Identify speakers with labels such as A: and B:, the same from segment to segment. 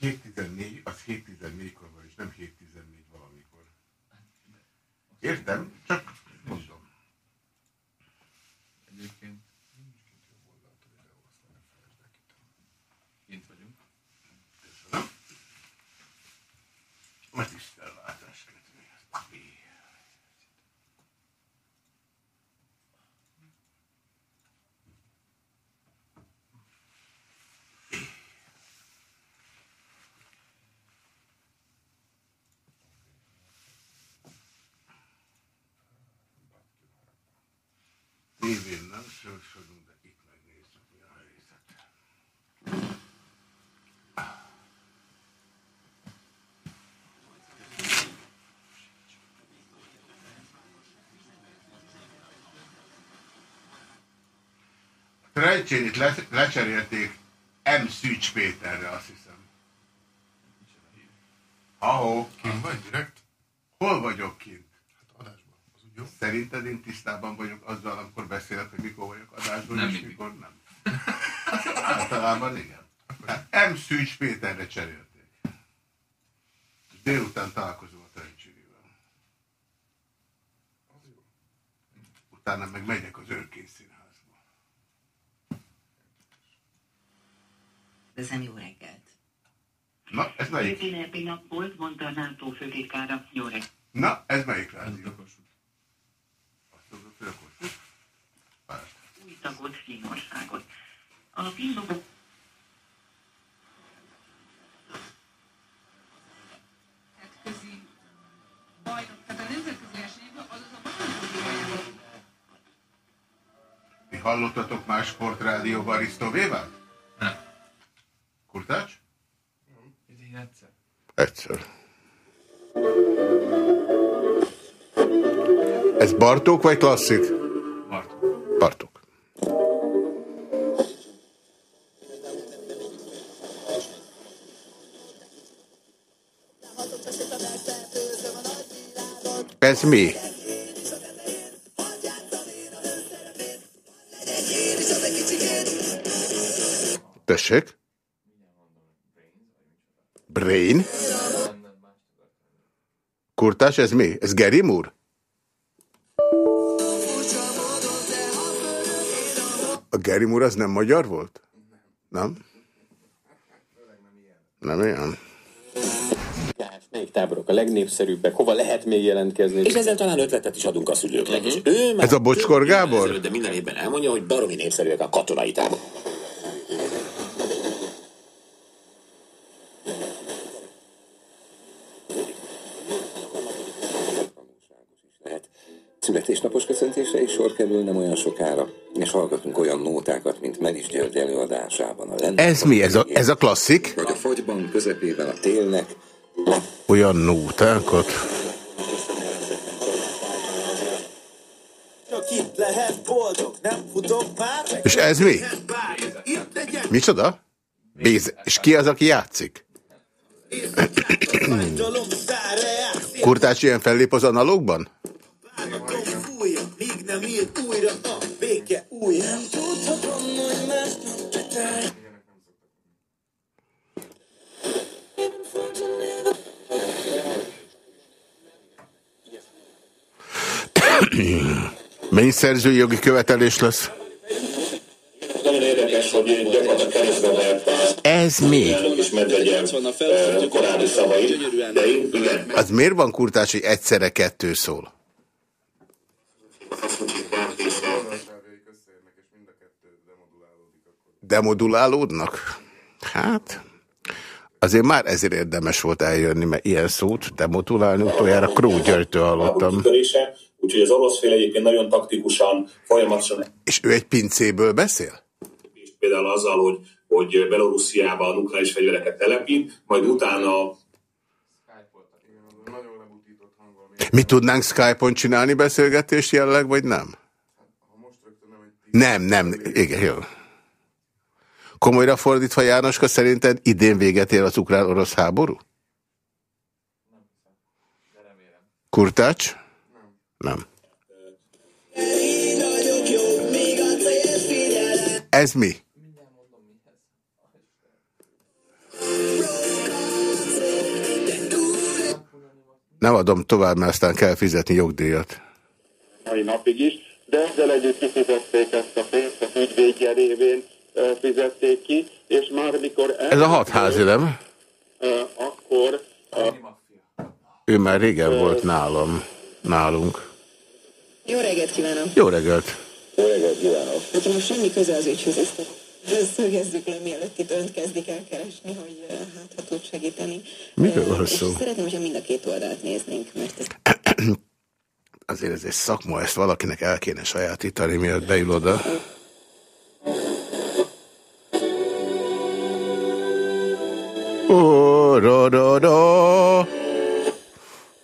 A: 7.14, az 7.14-kor van, és nem 7.14 valamikor. Értem, csak mondom.
B: Egyébként kint vagyunk.
A: Köszönöm. A tisztelváltás kedvéért. Tévén nem sorsodunk, de itt megnézzük, mi a helyzet. Trejcsénit le, lecserélték M. Szűcs Péterre, azt hiszem. Ahó,
C: Kint vagy direkt?
A: hol vagyok kint?
C: Hát adásban. Az úgy jó?
A: Szerinted én tisztában vagyok azzal, amikor beszélek, hogy mikor vagyok adásban,
B: Nem
A: és
B: mindig.
A: mikor nem? Általában igen. Hát M. Szűcs Péterre cserélték. Délután találkozom a Trejcsénivel. Utána meg megyek az Örkény Színházba.
D: Teszem jó reggelt.
A: Na, ez melyik?
E: Ünnepi nap volt, mondta a NATO főtitkára. Jó reggelt.
A: Na, ez melyik rádió?
B: Dokos út.
A: Azt tudod, hogy akkor- Párt.
E: Új tagot, Finnországot. A finnok
F: nemzetközi bajnok, tehát a nemzetközi versenyekben azaz a bajnoki
A: Ti hallottatok más sportrádióban Risztovévát?
B: Nem.
A: Kurtács?
B: Idén egyszer.
A: Egyszer. Ez Bartók vagy klasszik?
B: Bartók.
A: Bartók. Ez mi? Tessék? Brain? Kurtás, ez mi? Ez Geri úr? A Geri úr az nem magyar volt? Nem? Nem ilyen?
G: Hát, melyik táborok a legnépszerűbbek, hova lehet még jelentkezni. És ezzel talán ötletet is adunk a szülőknek. És ő már
A: Ez a Bocskor Gábor?
G: ezelőtt, De minden évben elmondja, hogy baromi népszerűek a katonai tábor. lehet. Születésnapos köszöntésre is sor kerül nem olyan sokára, és hallgatunk olyan nótákat, mint Melis György előadásában. A
A: Ez mi? Ez a, ez a klasszik?
G: Vagy a fagyban közepében a télnek,
A: Olyan nótákat? És ez mi? Micsoda? Béz. És ki az, aki játszik? Kurtács ilyen fellép az analógban?
H: míg nem ír újra a béke új. Nem tudhatom,
A: Mennyi szerzői jogi követelés lesz?
I: Nagyon érdekes, hogy gyakorlatilag keresztbe vert
A: Ez mi?
I: eh, korábbi szavait, de igen,
A: Az miért van kurtás, hogy egyszerre kettő szól? Demodulálódnak? Hát, azért már ezért érdemes volt eljönni, mert ilyen szót demodulálni utoljára Kró Györgytől hallottam.
I: Úgyhogy az orosz fél egyébként nagyon taktikusan, folyamatosan
A: És ő egy pincéből beszél?
I: például azzal, hogy, hogy Belorussziában nukleáris fegyvereket telepít, majd utána
A: Mi tudnánk Skype-on csinálni beszélgetést jelleg, vagy nem? Nem, nem. Igen, jó. Komolyra fordítva, Jánoska, szerinted idén véget ér az ukrán-orosz háború? Kurtács? Nem. Ez mi? Nem adom tovább, mert aztán kell fizetni jogdíjat.
D: Mai napig is, de ezzel együtt kifizették ezt a pénzt, az ügyvédje révén fizették ki, és már mikor... El...
A: Ez a hatházi, nem?
D: Akkor... A...
A: Ő már régen volt nálam, nálunk.
J: Jó reggelt kívánok!
A: Jó reggelt!
G: Jó reggelt kívánok!
J: Nekem most semmi köze az ügyhöz, ezt szögezzük le, mielőtt itt önt kezdik el keresni, hogy eh, hát ha tud segíteni.
A: Miről
J: Eh,
A: van szó?
J: Szeretném, hogyha mind a két oldalt néznénk, mert ez
A: Azért ez egy szakma, ezt valakinek el kéne sajátítani, miatt beül oda. Ó, da, da, da.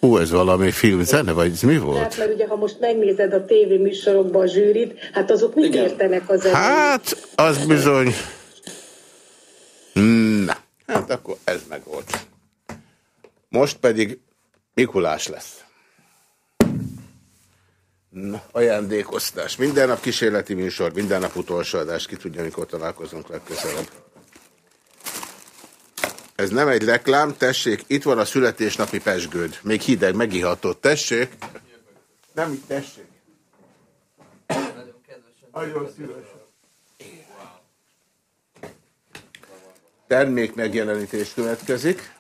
A: Ó, ez valami filmzene, vagy ez mi volt?
K: Hát, mert ugye, ha most megnézed a tévéműsorokban a zsűrit, hát azok mit értenek az
A: Hát, az bizony. Na, hát akkor ez meg volt. Most pedig Mikulás lesz. Na, ajándékoztás. Minden nap kísérleti műsor, minden nap utolsó adás. Ki tudja, mikor találkozunk legközelebb. Ez nem egy reklám, tessék, itt van a születésnapi pesgőd. Még hideg, megihatott, tessék. Nem, itt tessék. Nagyon szívesen. Termék megjelenítés következik.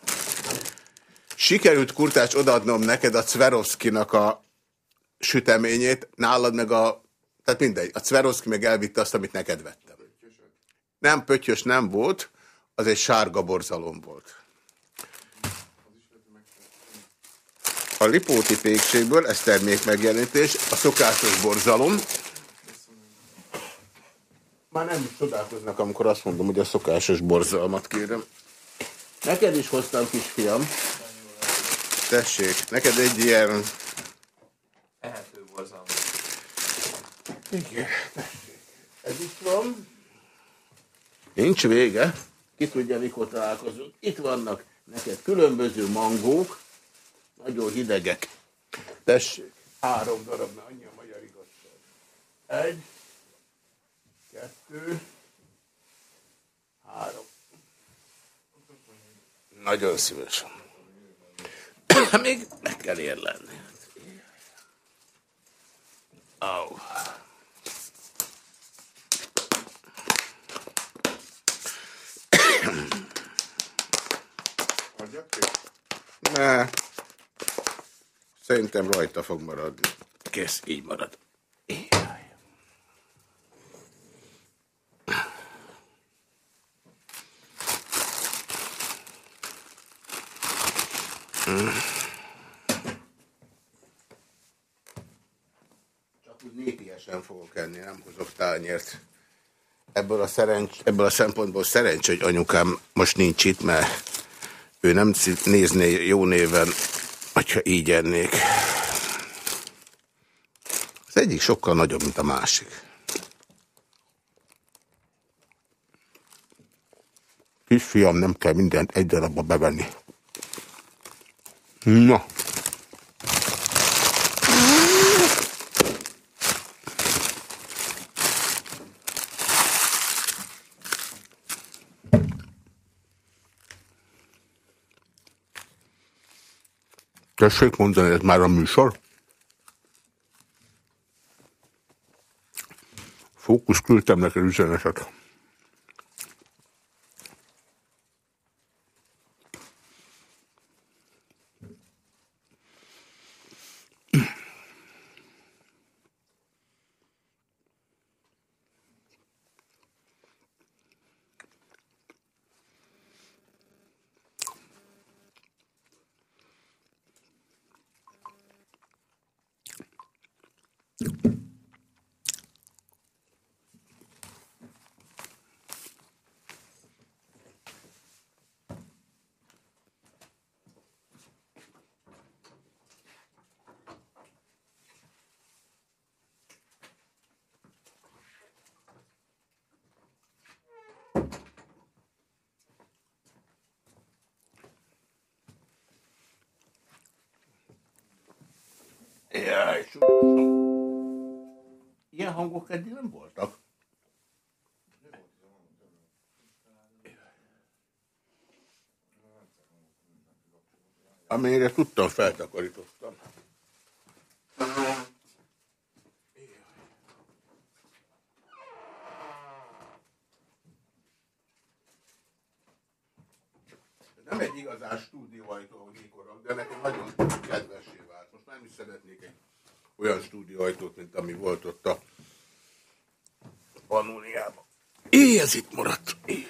A: Sikerült kurtács odaadnom neked a Cverovszkinak a süteményét, nálad meg a... Tehát mindegy, a Cverovszki meg elvitte azt, amit neked vettem. Nem, pöttyös nem volt, az egy sárga borzalom volt. A Lipóti pékségből, ez termék megjelenítés, a szokásos borzalom. Már nem is csodálkoznak, amikor azt mondom, hogy a szokásos borzalmat kérem. Neked is hoztam, kisfiam. Tessék, neked egy ilyen...
B: Ehető borzalom.
A: Igen, tessék. Ez itt van. Nincs vége. Ki tudja, mikor találkozunk. Itt vannak neked különböző mangók, nagyon hidegek. Tessék, három darab, mert annyi a magyar igazság. Egy, kettő, három. Nagyon szívesen. Még meg kell érlenni. Au. Ne. Szerintem rajta fog maradni. Kész, így marad. Jaj. Csak úgy népiesen fogok enni, nem hozok tányért. Ebből a, szerencs, ebből a szempontból szerencs, hogy anyukám most nincs itt, mert ő nem nézné jó néven, hogyha így ennék. Az egyik sokkal nagyobb, mint a másik. Kisfiam, nem kell mindent egy darabba bevenni. Na. Tessék mondani, ez már a műsor? Fókusz küldtem neked üzenetet. Jaj, Ilyen hangok eddig nem voltak. Amelyre tudtam, feltakarítottam. Nem egy igazán stúdióajtó, ahogy ékorok, de nekem nagyon kedvessé vált. Most nem is szeretnék egy olyan stúdióajtót, mint ami volt ott a Pannóniában. Éj, ez itt maradt. Éj.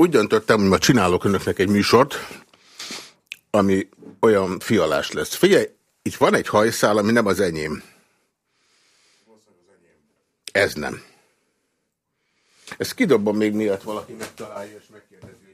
A: Úgy döntöttem, hogy ma csinálok önöknek egy műsort, ami olyan fialás lesz. Figyelj, itt van egy hajszál, ami nem az enyém. Ez nem. Ezt kidobom még miatt valaki megtalálja és megkérdezi,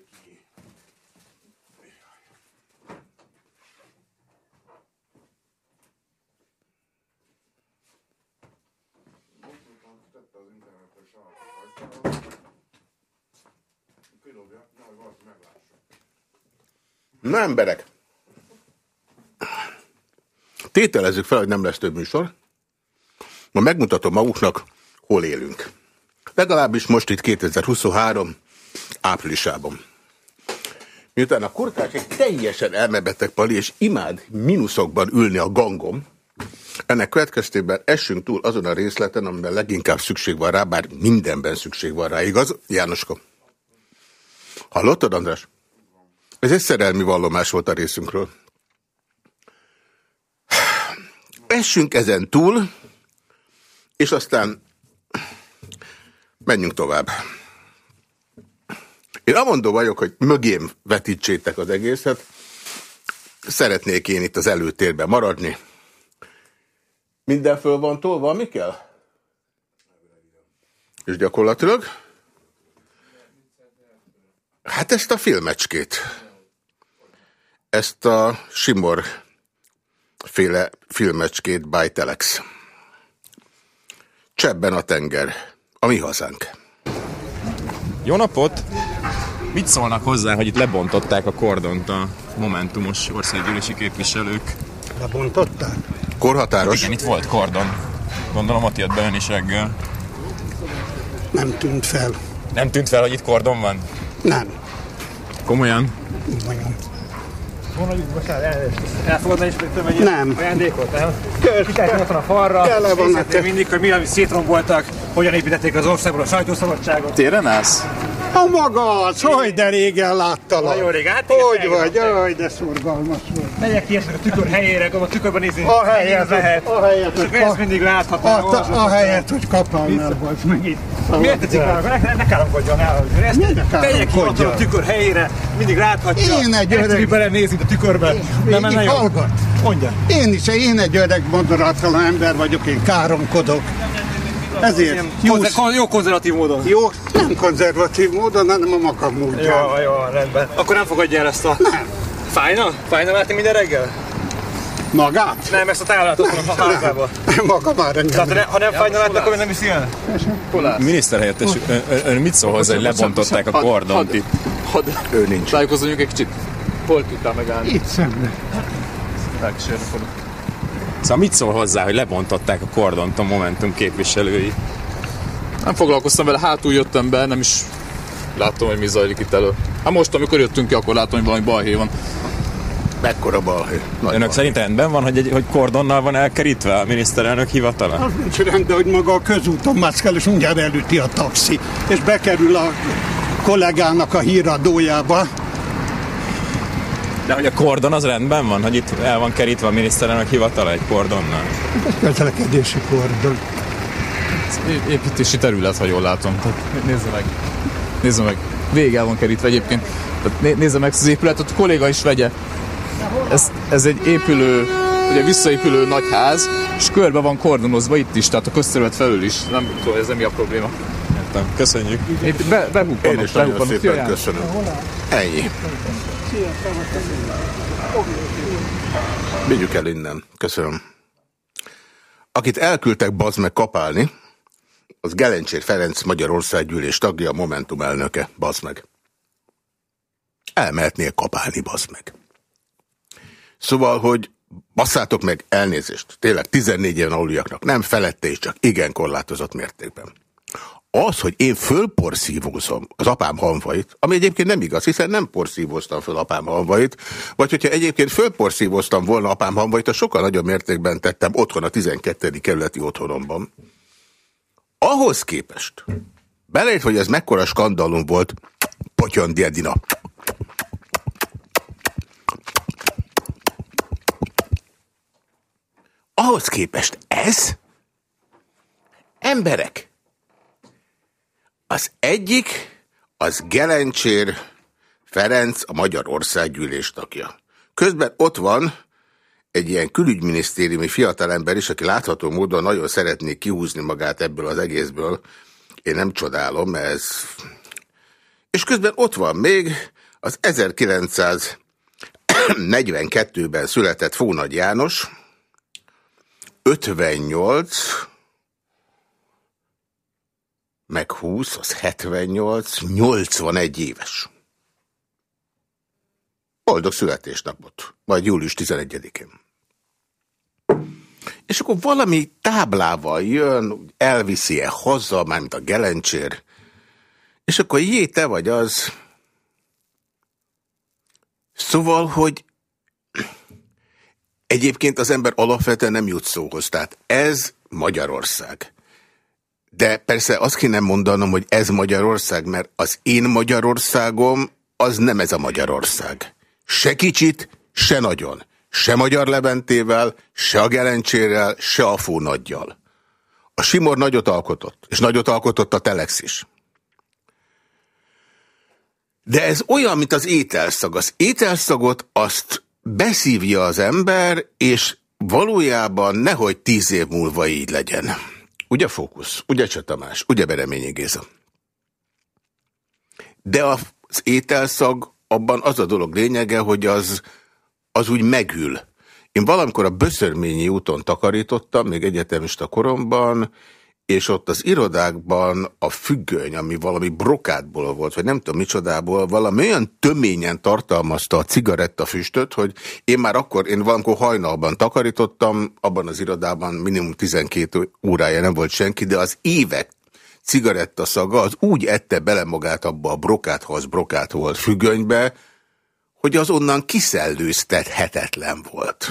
A: Na emberek, tételezzük fel, hogy nem lesz több műsor. Ma megmutatom maguknak, hol élünk. Legalábbis most itt 2023 áprilisában. Miután a kurkács egy teljesen elmebeteg pali, és imád mínuszokban ülni a gangom, ennek következtében essünk túl azon a részleten, amiben leginkább szükség van rá, bár mindenben szükség van rá, igaz? Jánoska. Hallottad, András? Ez egy szerelmi vallomás volt a részünkről. Essünk ezen túl, és aztán menjünk tovább. Én amondó vagyok, hogy mögém vetítsétek az egészet. Szeretnék én itt az előtérben maradni. Minden föl van tolva, mi kell? És gyakorlatilag? Hát ezt a filmecskét. Ezt a Simor féle filmecskét by Telex. Csebben a tenger. A mi hazánk.
L: Jó napot! Mit szólnak hozzá, hogy itt lebontották a kordont a Momentumos országgyűlési képviselők?
M: Lebontották?
A: Korhatáros?
L: Hát igen, itt volt kordon. Gondolom ott jött be ön is reggel.
M: Nem tűnt fel.
L: Nem tűnt fel, hogy itt kordon van?
M: Nem.
L: Komolyan?
M: Komolyan.
N: Elfogadna is, hogy egy
M: Nem.
N: ajándékot, nem? Kitáltam ott van a falra,
M: van a-
N: mindig, hogy mi, ami szétromboltak, hogyan építették az országból a sajtószabadságot.
L: Téren állsz?
M: A maga az, hogy de régen láttalak.
N: Nagyon régen, hát
M: Hogy vagy, jaj, de szorgalmas vagy.
N: Megyek ki a tükör helyére, a tükörben nézni,
M: A helyet,
N: lehet.
M: a helyet,
N: akkor ezt mindig látható.
M: A, a helyet, hogy kapálnál vagy meg itt.
N: Miért tetszik rá? Ne, ne, káromkodjon el, Megyek ki a tükör helyére, mindig láthatja.
M: Én egy öreg-
N: Egyszerű belenézni a tükörbe. Nem, nem, nem,
M: hallgat.
N: Mondja.
M: Én is, én egy öreg moderátlan ember vagyok, én káromkodok. Ezért jó,
N: konzer- Jó konzervatív módon.
M: jó, nem konzervatív módon, hanem a maga módján.
N: Jó, jó, rendben. Akkor nem fogadja el ezt a...
M: Nem.
N: Fájna? Fájna látni minden reggel?
M: Magát?
N: Nem, ezt a táblátot a házába.
M: Maga már engem.
N: Tehát ha ne- ha nem fájna látni, akkor nem is ilyen?
L: Miniszterhelyettes, ön, ön, ön mit szól hozzá, hogy lebontották a kordont?
A: Hadd, ő nincs.
B: Tájékozódjunk egy kicsit. Hol tudtál megállni?
M: Itt szemben.
L: Szóval mit szól hozzá, hogy lebontották a kordont a Momentum képviselői?
B: Nem foglalkoztam vele, hátul jöttem be, nem is láttam, hogy mi zajlik itt elő. Hát most, amikor jöttünk ki, akkor láttam, hogy valami balhé van.
A: Mekkora balhé. Nagy
L: Önök
A: balhé.
L: szerint rendben van, hogy, egy, hogy kordonnal van elkerítve a miniszterelnök hivatala?
M: Az nincs rendben, hogy maga a közúton mászkál, és mindjárt elüti a taxi, és bekerül a kollégának a híradójába.
L: De hogy a kordon az rendben van, hogy itt el van kerítve a miniszterelnök hivatala egy kordonnal?
M: Közlekedési kordon.
B: Ez építési terület, ha jól látom. Tehát nézze meg. Nézze meg. Végig el van kerítve egyébként. Tehát né- nézze meg ezt az épületet, a kolléga is vegye. Ez, ez egy épülő, ugye visszaépülő nagy ház, és körbe van kordonozva itt is, tehát a közterület felül is. Nem tudom, ez nem mi a probléma.
L: Értem, köszönjük.
B: Itt be,
A: Én
B: behuppanok,
A: is nagyon
B: behuppanok.
A: szépen
B: Szia,
A: köszönöm. Ennyi. Vigyük el innen. Köszönöm. Akit elküldtek bazd meg kapálni, az Gelencsér Ferenc Magyarország gyűlés tagja, a Momentum elnöke. Bazd meg. elmehetnél kapálni, bazd meg. Szóval, hogy basszátok meg elnézést, tényleg 14 éven aluljaknak, nem felette is, csak igen korlátozott mértékben. Az, hogy én fölporszívózom az apám hanvait, ami egyébként nem igaz, hiszen nem porszívóztam föl apám hanvait, vagy hogyha egyébként fölporszívóztam volna apám hanvait, az sokkal nagyobb mértékben tettem otthon a 12. kerületi otthonomban. Ahhoz képest, belejött, hogy ez mekkora skandalum volt, potyon Diedina. Ahhoz képest ez emberek. Az egyik, az Gelencsér Ferenc, a Magyar Országgyűlés tagja. Közben ott van egy ilyen külügyminisztériumi fiatalember is, aki látható módon nagyon szeretné kihúzni magát ebből az egészből. Én nem csodálom, ez... És közben ott van még az 1942-ben született Fónagy János, 58, meg 20, az 78, 81 éves. Boldog születésnapot, majd július 11-én. És akkor valami táblával jön, elviszi-e haza, mármint a gelencsér, és akkor jé, te vagy az. Szóval, hogy egyébként az ember alapvetően nem jut szóhoz. Tehát ez Magyarország. De persze azt kéne mondanom, hogy ez Magyarország, mert az én Magyarországom az nem ez a Magyarország. Se kicsit, se nagyon. Se Magyar Leventével, se a Gelencsérrel, se a Fónaggyal. A Simor nagyot alkotott, és nagyot alkotott a Telex is. De ez olyan, mint az ételszag. Az ételszagot azt beszívja az ember, és valójában nehogy tíz év múlva így legyen. Ugye Fókusz, ugye Csatamás, ugye Bereményi Géza. De az ételszag, abban az a dolog lényege, hogy az, az úgy megül. Én valamikor a Böszörményi úton takarítottam, még egyetemista koromban, és ott az irodákban a függöny, ami valami brokátból volt, vagy nem tudom micsodából, valami olyan töményen tartalmazta a cigarettafüstöt, hogy én már akkor, én valamikor hajnalban takarítottam, abban az irodában minimum 12 órája nem volt senki, de az évek cigaretta szaga az úgy ette bele magát abba a brokát, ha az brokát volt függönybe, hogy az onnan kiszellőztethetetlen volt.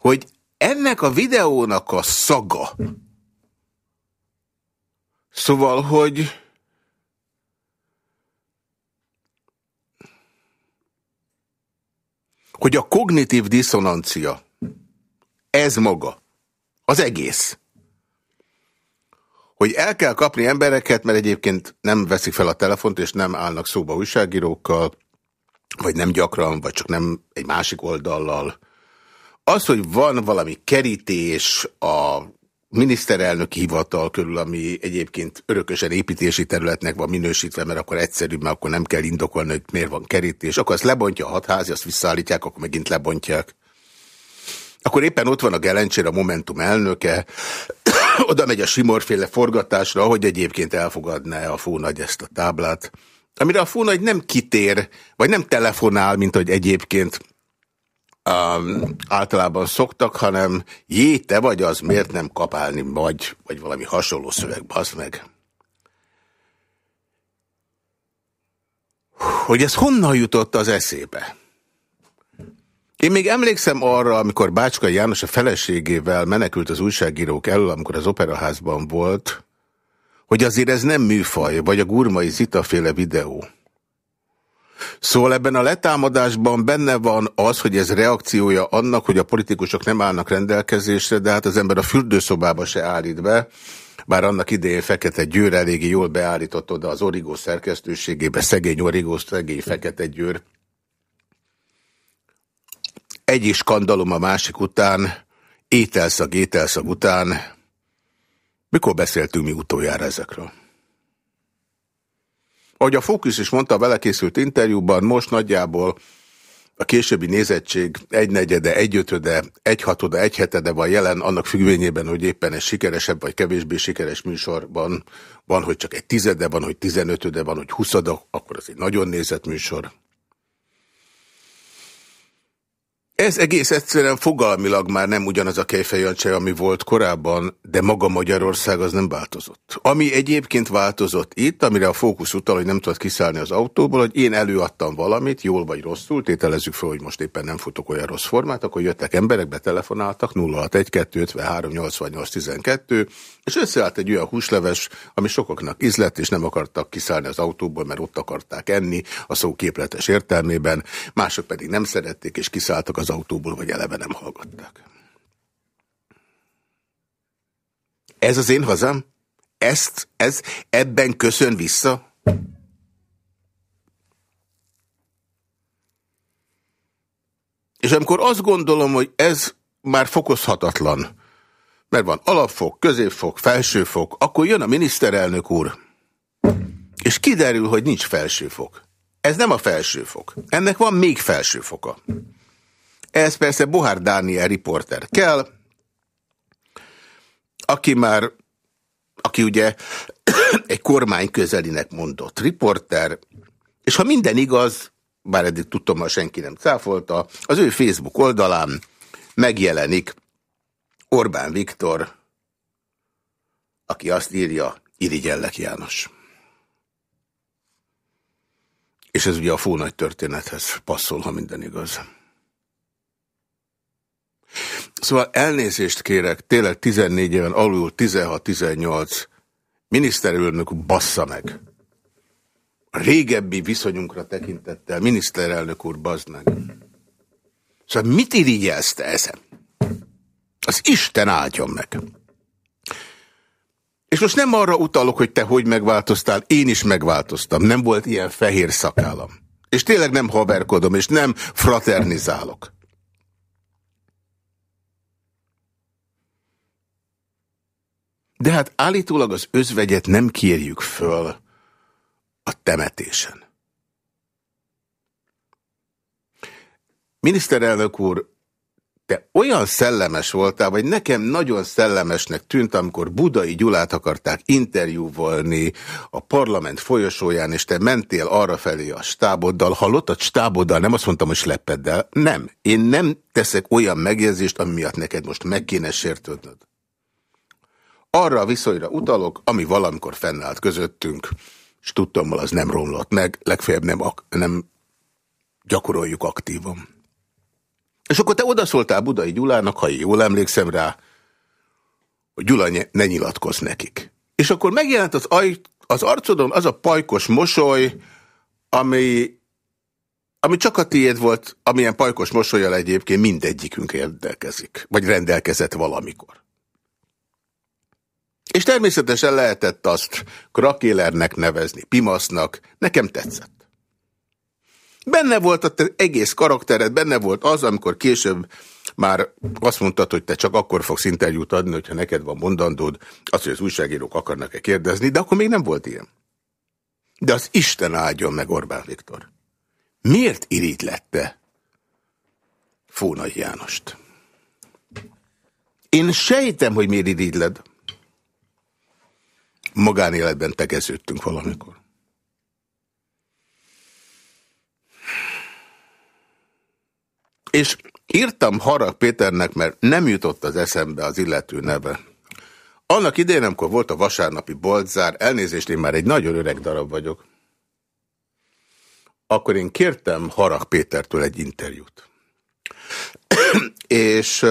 A: Hogy ennek a videónak a szaga, Szóval, hogy hogy a kognitív diszonancia, ez maga, az egész, hogy el kell kapni embereket, mert egyébként nem veszik fel a telefont, és nem állnak szóba újságírókkal, vagy nem gyakran, vagy csak nem egy másik oldallal. Az, hogy van valami kerítés a miniszterelnöki hivatal körül, ami egyébként örökösen építési területnek van minősítve, mert akkor egyszerűbb, mert akkor nem kell indokolni, hogy miért van kerítés. Akkor azt lebontja a hatházi, azt visszaállítják, akkor megint lebontják. Akkor éppen ott van a Gelencsér, a Momentum elnöke, oda megy a Simorféle forgatásra, hogy egyébként elfogadná a Fónagy ezt a táblát, amire a Fónagy nem kitér, vagy nem telefonál, mint hogy egyébként um, általában szoktak, hanem jé, te vagy az, miért nem kapálni vagy, vagy valami hasonló szöveg, basz meg. Hogy ez honnan jutott az eszébe? Én még emlékszem arra, amikor Bácska János a feleségével menekült az újságírók elől, amikor az operaházban volt, hogy azért ez nem műfaj, vagy a gurmai Zita féle videó. Szóval ebben a letámadásban benne van az, hogy ez reakciója annak, hogy a politikusok nem állnak rendelkezésre, de hát az ember a fürdőszobába se állít be, bár annak idején Fekete Győr eléggé jól beállított oda az Origó szerkesztőségébe, szegény Origó, szegény Fekete Győr. Egy skandalom a másik után, ételszag, ételszag után. Mikor beszéltünk mi utoljára ezekről? Ahogy a Fókusz is mondta a vele készült interjúban, most nagyjából a későbbi nézettség egynegyede, egyötöde, egyhatoda, egyhetede van jelen, annak függvényében, hogy éppen egy sikeresebb vagy kevésbé sikeres műsorban van, hogy csak egy tizede, van, hogy tizenötöde, van, hogy huszada, akkor az egy nagyon nézett műsor. Ez egész egyszerűen fogalmilag már nem ugyanaz a kejfejancse, ami volt korábban, de maga Magyarország az nem változott. Ami egyébként változott itt, amire a fókusz utal, hogy nem tudott kiszállni az autóból, hogy én előadtam valamit, jól vagy rosszul, tételezzük fel, hogy most éppen nem futok olyan rossz formát, akkor jöttek emberek, betelefonáltak 061 53 88 12, és összeállt egy olyan húsleves, ami sokaknak ízlett, és nem akartak kiszállni az autóból, mert ott akarták enni, a szó képletes értelmében, mások pedig nem szerették, és kiszálltak az autóból, vagy eleve nem hallgatták. Ez az én hazám? Ezt, ez, ebben köszön vissza? És amikor azt gondolom, hogy ez már fokozhatatlan, mert van alapfok, középfok, felsőfok, akkor jön a miniszterelnök úr, és kiderül, hogy nincs felsőfok. Ez nem a felsőfok. Ennek van még felsőfoka. Ez persze Bohár Dániel riporter kell, aki már, aki ugye egy kormány közelinek mondott riporter, és ha minden igaz, bár eddig tudtam, ha senki nem cáfolta, az ő Facebook oldalán megjelenik Orbán Viktor, aki azt írja, irigyellek János. És ez ugye a fó nagy történethez passzol, ha minden igaz. Szóval elnézést kérek, tényleg 14 éven alul 16-18 miniszterelnök bassza meg. A régebbi viszonyunkra tekintettel miniszterelnök úr bazd meg. Szóval mit irigyelsz te ezen? Az Isten áldjon meg. És most nem arra utalok, hogy te hogy megváltoztál, én is megváltoztam. Nem volt ilyen fehér szakállam. És tényleg nem haverkodom, és nem fraternizálok. De hát állítólag az özvegyet nem kérjük föl a temetésen. Miniszterelnök úr, te olyan szellemes voltál, vagy nekem nagyon szellemesnek tűnt, amikor Budai Gyulát akarták interjúvolni a parlament folyosóján, és te mentél arra felé a stáboddal. Hallottad stáboddal? Nem azt mondtam, hogy sleppeddel. Nem. Én nem teszek olyan megjegyzést, ami miatt neked most meg kéne sértődnöd. Arra a viszonyra utalok, ami valamikor fennállt közöttünk, és tudtam, az nem romlott meg, legfeljebb nem, nem gyakoroljuk aktívan. És akkor te odaszóltál Budai Gyulának, ha jól emlékszem rá, hogy Gyula ne nyilatkozz nekik. És akkor megjelent az, aj, az arcodon az a pajkos mosoly, ami, ami csak a tiéd volt, amilyen pajkos mosolyal egyébként mindegyikünk rendelkezik, vagy rendelkezett valamikor. És természetesen lehetett azt krakélernek nevezni, pimasznak, nekem tetszett. Benne volt a te egész karaktered, benne volt az, amikor később már azt mondtad, hogy te csak akkor fogsz interjút adni, hogyha neked van mondandód, azt, hogy az újságírók akarnak-e kérdezni, de akkor még nem volt ilyen. De az Isten áldjon meg Orbán Viktor. Miért irigylette Fónai Jánost? Én sejtem, hogy miért irigyled. Magánéletben tegeződtünk valamikor. És írtam Harag Péternek, mert nem jutott az eszembe az illető neve. Annak idején, amikor volt a vasárnapi boltzár, elnézést, én már egy nagyon öreg darab vagyok, akkor én kértem Harag Pétertől egy interjút. és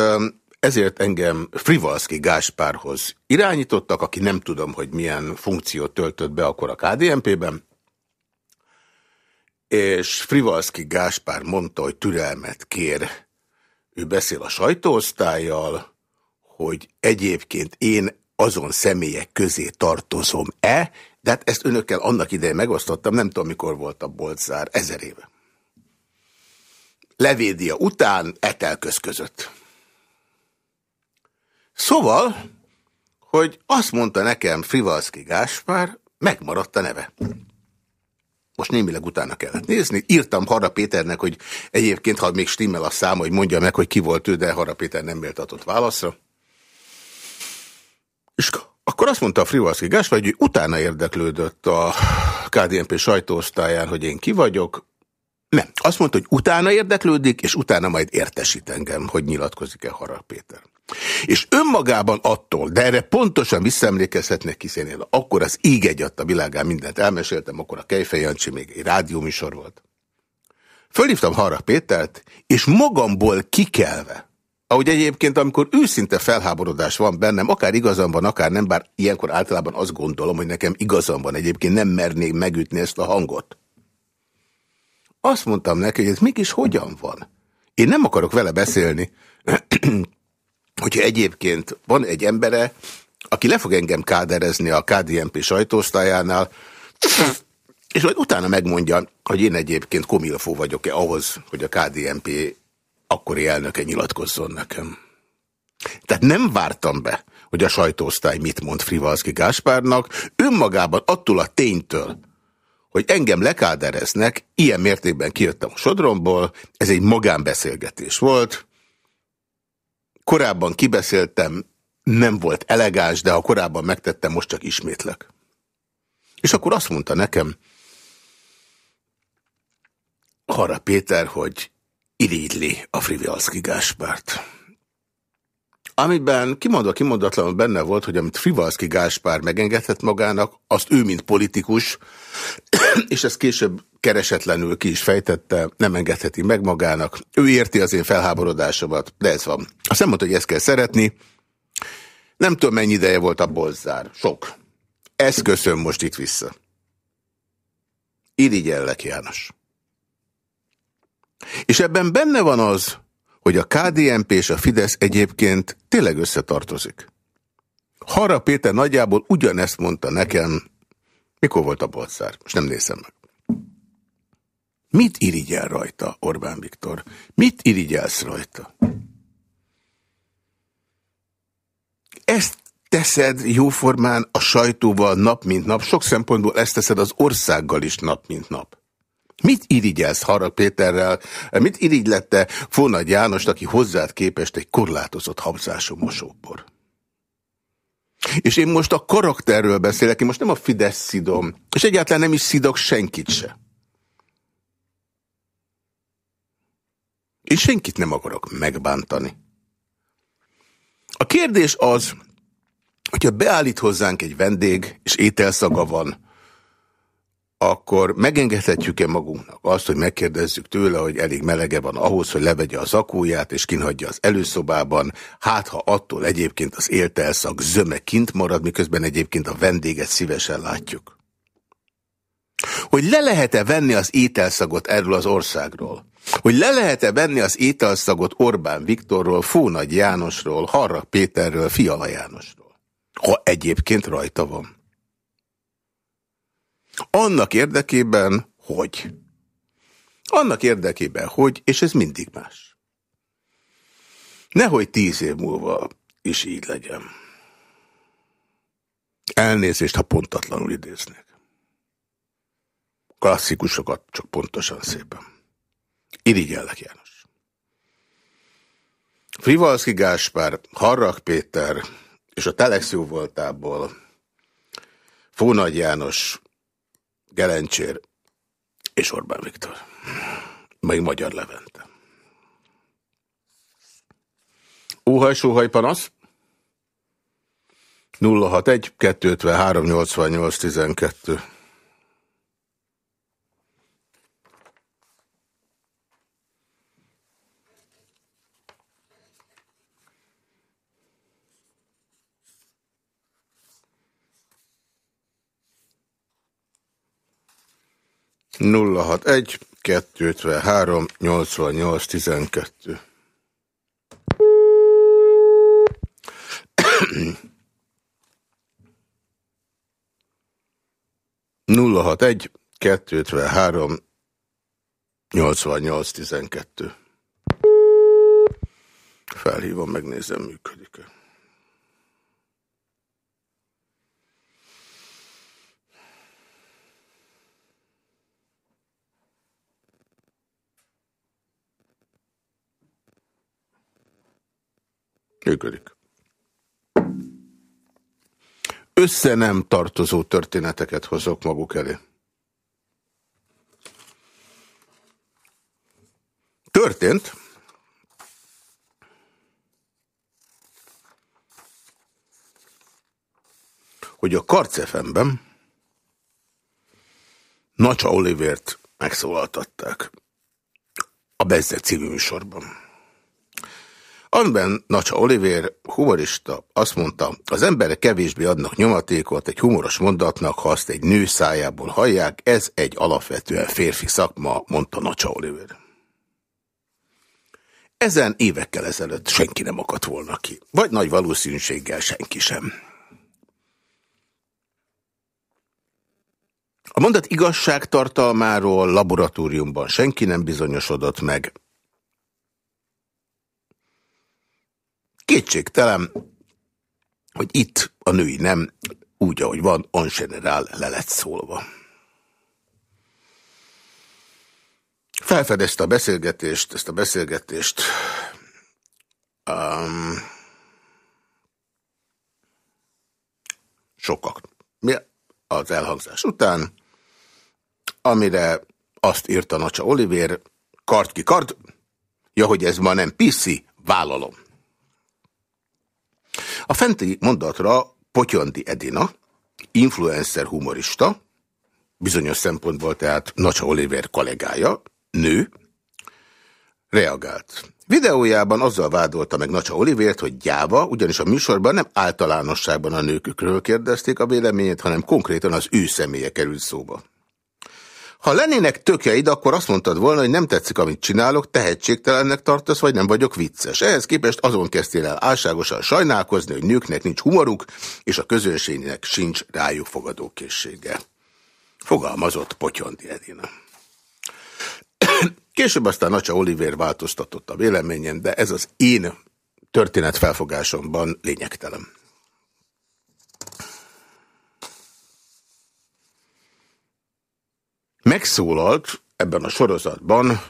A: ezért engem Frivalszki Gáspárhoz irányítottak, aki nem tudom, hogy milyen funkciót töltött be akkor a KDNP-ben, és Frivalszki Gáspár mondta, hogy türelmet kér. Ő beszél a sajtóosztályjal, hogy egyébként én azon személyek közé tartozom-e, de hát ezt önökkel annak idején megosztottam, nem tudom, mikor volt a boltzár, ezer éve. Levédia után etelköz között. Szóval, hogy azt mondta nekem Frivalszki Gáspár, megmaradt a neve. Most némileg utána kellett nézni. Írtam Hara Péternek, hogy egyébként, ha még stimmel a szám, hogy mondja meg, hogy ki volt ő, de Hara Péter nem méltatott válaszra. És akkor azt mondta a Frivalszki Gáspár, hogy utána érdeklődött a KDNP sajtóosztályán, hogy én ki vagyok. Nem. Azt mondta, hogy utána érdeklődik, és utána majd értesít engem, hogy nyilatkozik-e Harald Péter. És önmagában attól, de erre pontosan visszaemlékezhetnek, hiszen én akkor az íg egyadt a világán mindent elmeséltem, akkor a Kejfej Jancsi még egy rádióműsor volt. Fölhívtam Harald Pétert, és magamból kikelve, ahogy egyébként, amikor őszinte felháborodás van bennem, akár igazam van, akár nem, bár ilyenkor általában azt gondolom, hogy nekem igazam van, egyébként nem mernék megütni ezt a hangot. Azt mondtam neki, hogy ez mégis hogyan van. Én nem akarok vele beszélni, hogyha egyébként van egy embere, aki le fog engem káderezni a KDNP sajtóosztályánál, és majd utána megmondja, hogy én egyébként komilfó vagyok-e ahhoz, hogy a KDNP akkori elnöke nyilatkozzon nekem. Tehát nem vártam be, hogy a sajtóosztály mit mond Frivalszki Gáspárnak, önmagában attól a ténytől, hogy engem lekádereznek, ilyen mértékben kijöttem a sodromból, ez egy magánbeszélgetés volt, korábban kibeszéltem, nem volt elegáns, de ha korábban megtettem, most csak ismétlek. És akkor azt mondta nekem, Harra Péter, hogy irigyli a Frivalszki Gáspárt. Amiben kimondva kimondatlanul benne volt, hogy amit Frivalszki Gáspár megengedhet magának, azt ő, mint politikus, és ezt később keresetlenül ki is fejtette, nem engedheti meg magának. Ő érti az én felháborodásomat, de ez van. Azt nem mondta, hogy ezt kell szeretni. Nem tudom, mennyi ideje volt a bolzár. Sok. Ezt köszön most itt vissza. Irigyellek, János. És ebben benne van az, hogy a KDNP és a Fidesz egyébként tényleg összetartozik. Harra Péter nagyjából ugyanezt mondta nekem, mikor volt a bolszár, most nem nézem meg. Mit irigyel rajta, Orbán Viktor? Mit irigyelsz rajta? Ezt teszed jóformán a sajtóval nap mint nap, sok szempontból ezt teszed az országgal is nap mint nap. Mit irigyelsz Harag Péterrel, mit irigylette Fónagy Jánost, aki hozzád képest egy korlátozott habzású mosópor? És én most a karakterről beszélek, én most nem a Fidesz szidom, és egyáltalán nem is szidok senkit se. Én senkit nem akarok megbántani. A kérdés az, hogyha beállít hozzánk egy vendég, és ételszaga van, akkor megengedhetjük-e magunknak azt, hogy megkérdezzük tőle, hogy elég melege van ahhoz, hogy levegye az akóját, és kinhagyja az előszobában, hát ha attól egyébként az éltelszak zöme kint marad, miközben egyébként a vendéget szívesen látjuk. Hogy le lehet-e venni az ételszagot erről az országról? Hogy le lehet-e venni az ételszagot Orbán Viktorról, Fónagy Jánosról, Harra Péterről, Fiala Jánosról? Ha egyébként rajta van. Annak érdekében, hogy? Annak érdekében, hogy, és ez mindig más. Nehogy tíz év múlva is így legyen. Elnézést, ha pontatlanul idéznek. Klasszikusokat csak pontosan szépen. Irigyellek János. Frivalszki Gáspár, Harrak Péter és a Telexió voltából Fónagy János Gelencsér és Orbán Viktor. Meg Magyar Levente. Óhaj, sóhaj, panasz. 061 253 88 12 061 253 88 12 061 253 88 12 Felhívom, megnézem, működik-e. Működik. Össze nem tartozó történeteket hozok maguk elé. Történt, hogy a Karcefemben Nacsa Olivért megszólaltatták a Bezzeg című műsorban. Amiben Nacsa Olivér, humorista, azt mondta, az emberek kevésbé adnak nyomatékot egy humoros mondatnak, ha azt egy nő szájából hallják, ez egy alapvetően férfi szakma, mondta Nacsa Olivér. Ezen évekkel ezelőtt senki nem akadt volna ki, vagy nagy valószínűséggel senki sem. A mondat igazságtartalmáról laboratóriumban senki nem bizonyosodott meg. Kétségtelen, hogy itt a női nem úgy, ahogy van, on generál le lett szólva. Felfedezte a beszélgetést, ezt a beszélgetést um, sokak. Mi az elhangzás után, amire azt írta Nacsa Olivér, kard ki kard, ja, hogy ez ma nem piszi, vállalom. A fenti mondatra Potyondi Edina, influencer humorista, bizonyos szempontból tehát Nacsa Oliver kollégája, nő, reagált. Videójában azzal vádolta meg Nacsa Olivért, hogy gyáva, ugyanis a műsorban nem általánosságban a nőkükről kérdezték a véleményét, hanem konkrétan az ő személye került szóba. Ha lennének tökjeid, akkor azt mondtad volna, hogy nem tetszik, amit csinálok, tehetségtelennek tartasz, vagy nem vagyok vicces. Ehhez képest azon kezdtél el álságosan sajnálkozni, hogy nőknek nincs humoruk, és a közönségnek sincs rájuk fogadókészsége. Fogalmazott Potyondi Edina. Később aztán Nacsa Oliver változtatott a véleményen, de ez az én történetfelfogásomban lényegtelen. Megszólalt ebben a sorozatban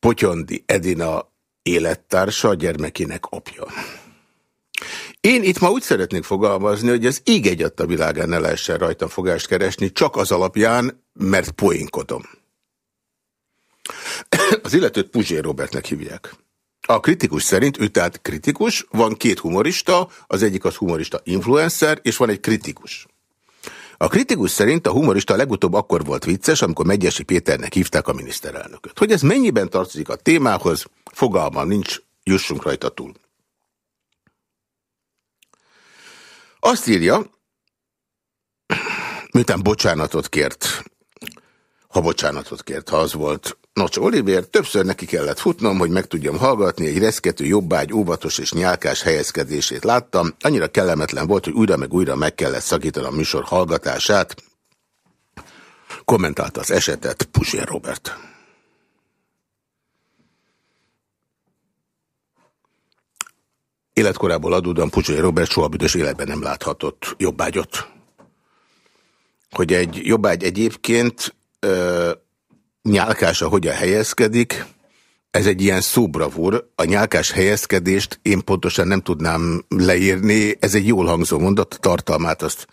A: Potyondi Edina élettársa, a gyermekének apja. Én itt ma úgy szeretnék fogalmazni, hogy az ég egyadt a világán ne lehessen rajtam fogást keresni, csak az alapján, mert poénkodom. Az illetőt Puzsér Robertnek hívják. A kritikus szerint, ő tehát kritikus, van két humorista, az egyik az humorista influencer, és van egy kritikus. A kritikus szerint a humorista legutóbb akkor volt vicces, amikor Megyesi Péternek hívták a miniszterelnököt. Hogy ez mennyiben tartozik a témához, fogalmam nincs, jussunk rajta túl. Azt írja, miután bocsánatot kért, ha bocsánatot kért, ha az volt Nocs Oliver, többször neki kellett futnom, hogy meg tudjam hallgatni, egy reszkető, jobbágy, óvatos és nyálkás helyezkedését láttam. Annyira kellemetlen volt, hogy újra meg újra meg kellett szakítani a műsor hallgatását. Kommentálta az esetet Puzsér Robert. Életkorából adódóan Puzsér Robert soha büdös életben nem láthatott jobbágyot. Hogy egy jobbágy egyébként nyálkása hogyan helyezkedik, ez egy ilyen szóbravúr. A nyálkás helyezkedést én pontosan nem tudnám leírni. Ez egy jól hangzó mondat, tartalmát azt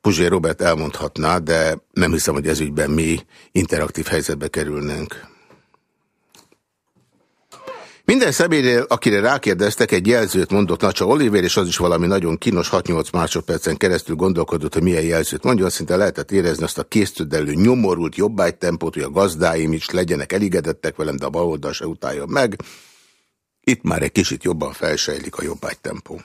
A: Puzsé Robert elmondhatná, de nem hiszem, hogy ez ügyben mi interaktív helyzetbe kerülnénk. Minden személynél, akire rákérdeztek, egy jelzőt mondott Nacsa Oliver, és az is valami nagyon kínos 6-8 másodpercen keresztül gondolkodott, hogy milyen jelzőt mondja, szinte lehetett érezni azt a késztődelő nyomorult jobbágytempót, hogy a gazdáim is legyenek elégedettek velem, de a baloldal se utáljon meg. Itt már egy kicsit jobban felsejlik a jobbágytempó.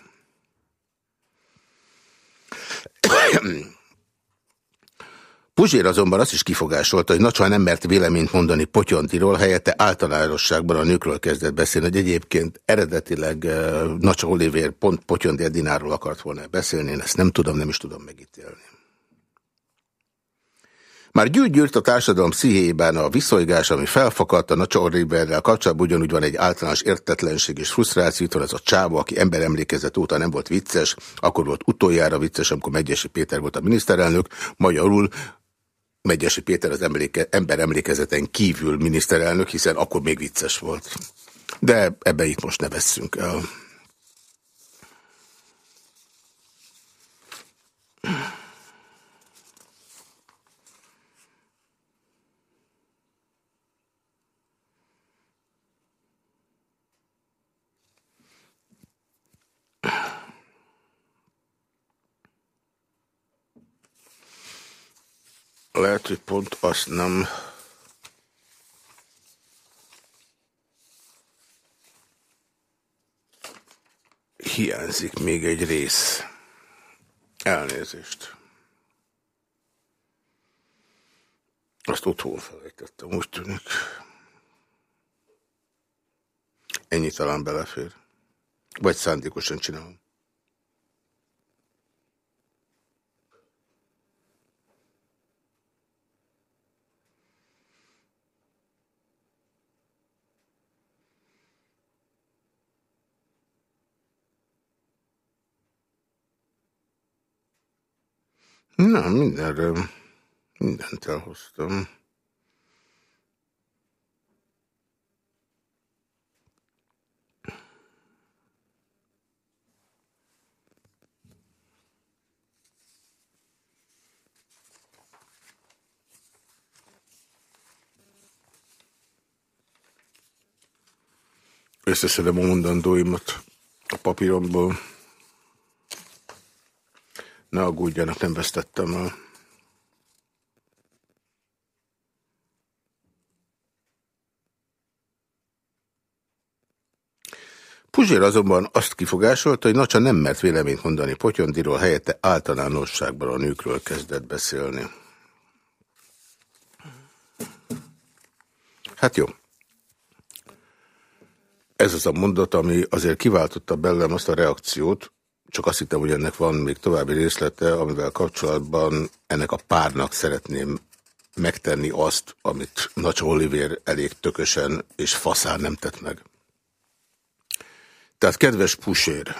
A: Puzsér azonban azt is kifogásolta, hogy Nacsa nem mert véleményt mondani Potyontiról, helyette általánosságban a nőkről kezdett beszélni, hogy egyébként eredetileg uh, Nacsa Oliver pont Potyonti Edináról akart volna beszélni, én ezt nem tudom, nem is tudom megítélni. Már gyűjt a társadalom pszichéjében a viszolygás, ami felfakadt a Nacsa Oliverrel kapcsolatban, ugyanúgy van egy általános értetlenség és frusztráció, itt van ez a csáva, aki emlékezett óta nem volt vicces, akkor volt utoljára vicces, amikor Megyesi Péter volt a miniszterelnök, magyarul Megyesi Péter az emléke, ember emlékezeten kívül miniszterelnök, hiszen akkor még vicces volt. De ebbe itt most ne vesszünk el. Lehet, hogy pont azt nem... Hiányzik még egy rész. Elnézést. Azt otthon felejtettem, úgy tűnik. Ennyi talán belefér. Vagy szándékosan csinálom. Na, mindenről, mindent elhoztam. Összeszedem a mondandóimat a papíromból. Ne aggódjanak, nem vesztettem el. Puzsér azonban azt kifogásolta, hogy Nacsa nem mert véleményt mondani Potyondiról, helyette általánosságban a nőkről kezdett beszélni. Hát jó. Ez az a mondat, ami azért kiváltotta belőlem azt a reakciót, csak azt hittem, hogy ennek van még további részlete, amivel kapcsolatban ennek a párnak szeretném megtenni azt, amit Nacsa Oliver elég tökösen és faszán nem tett meg. Tehát kedves Pusér,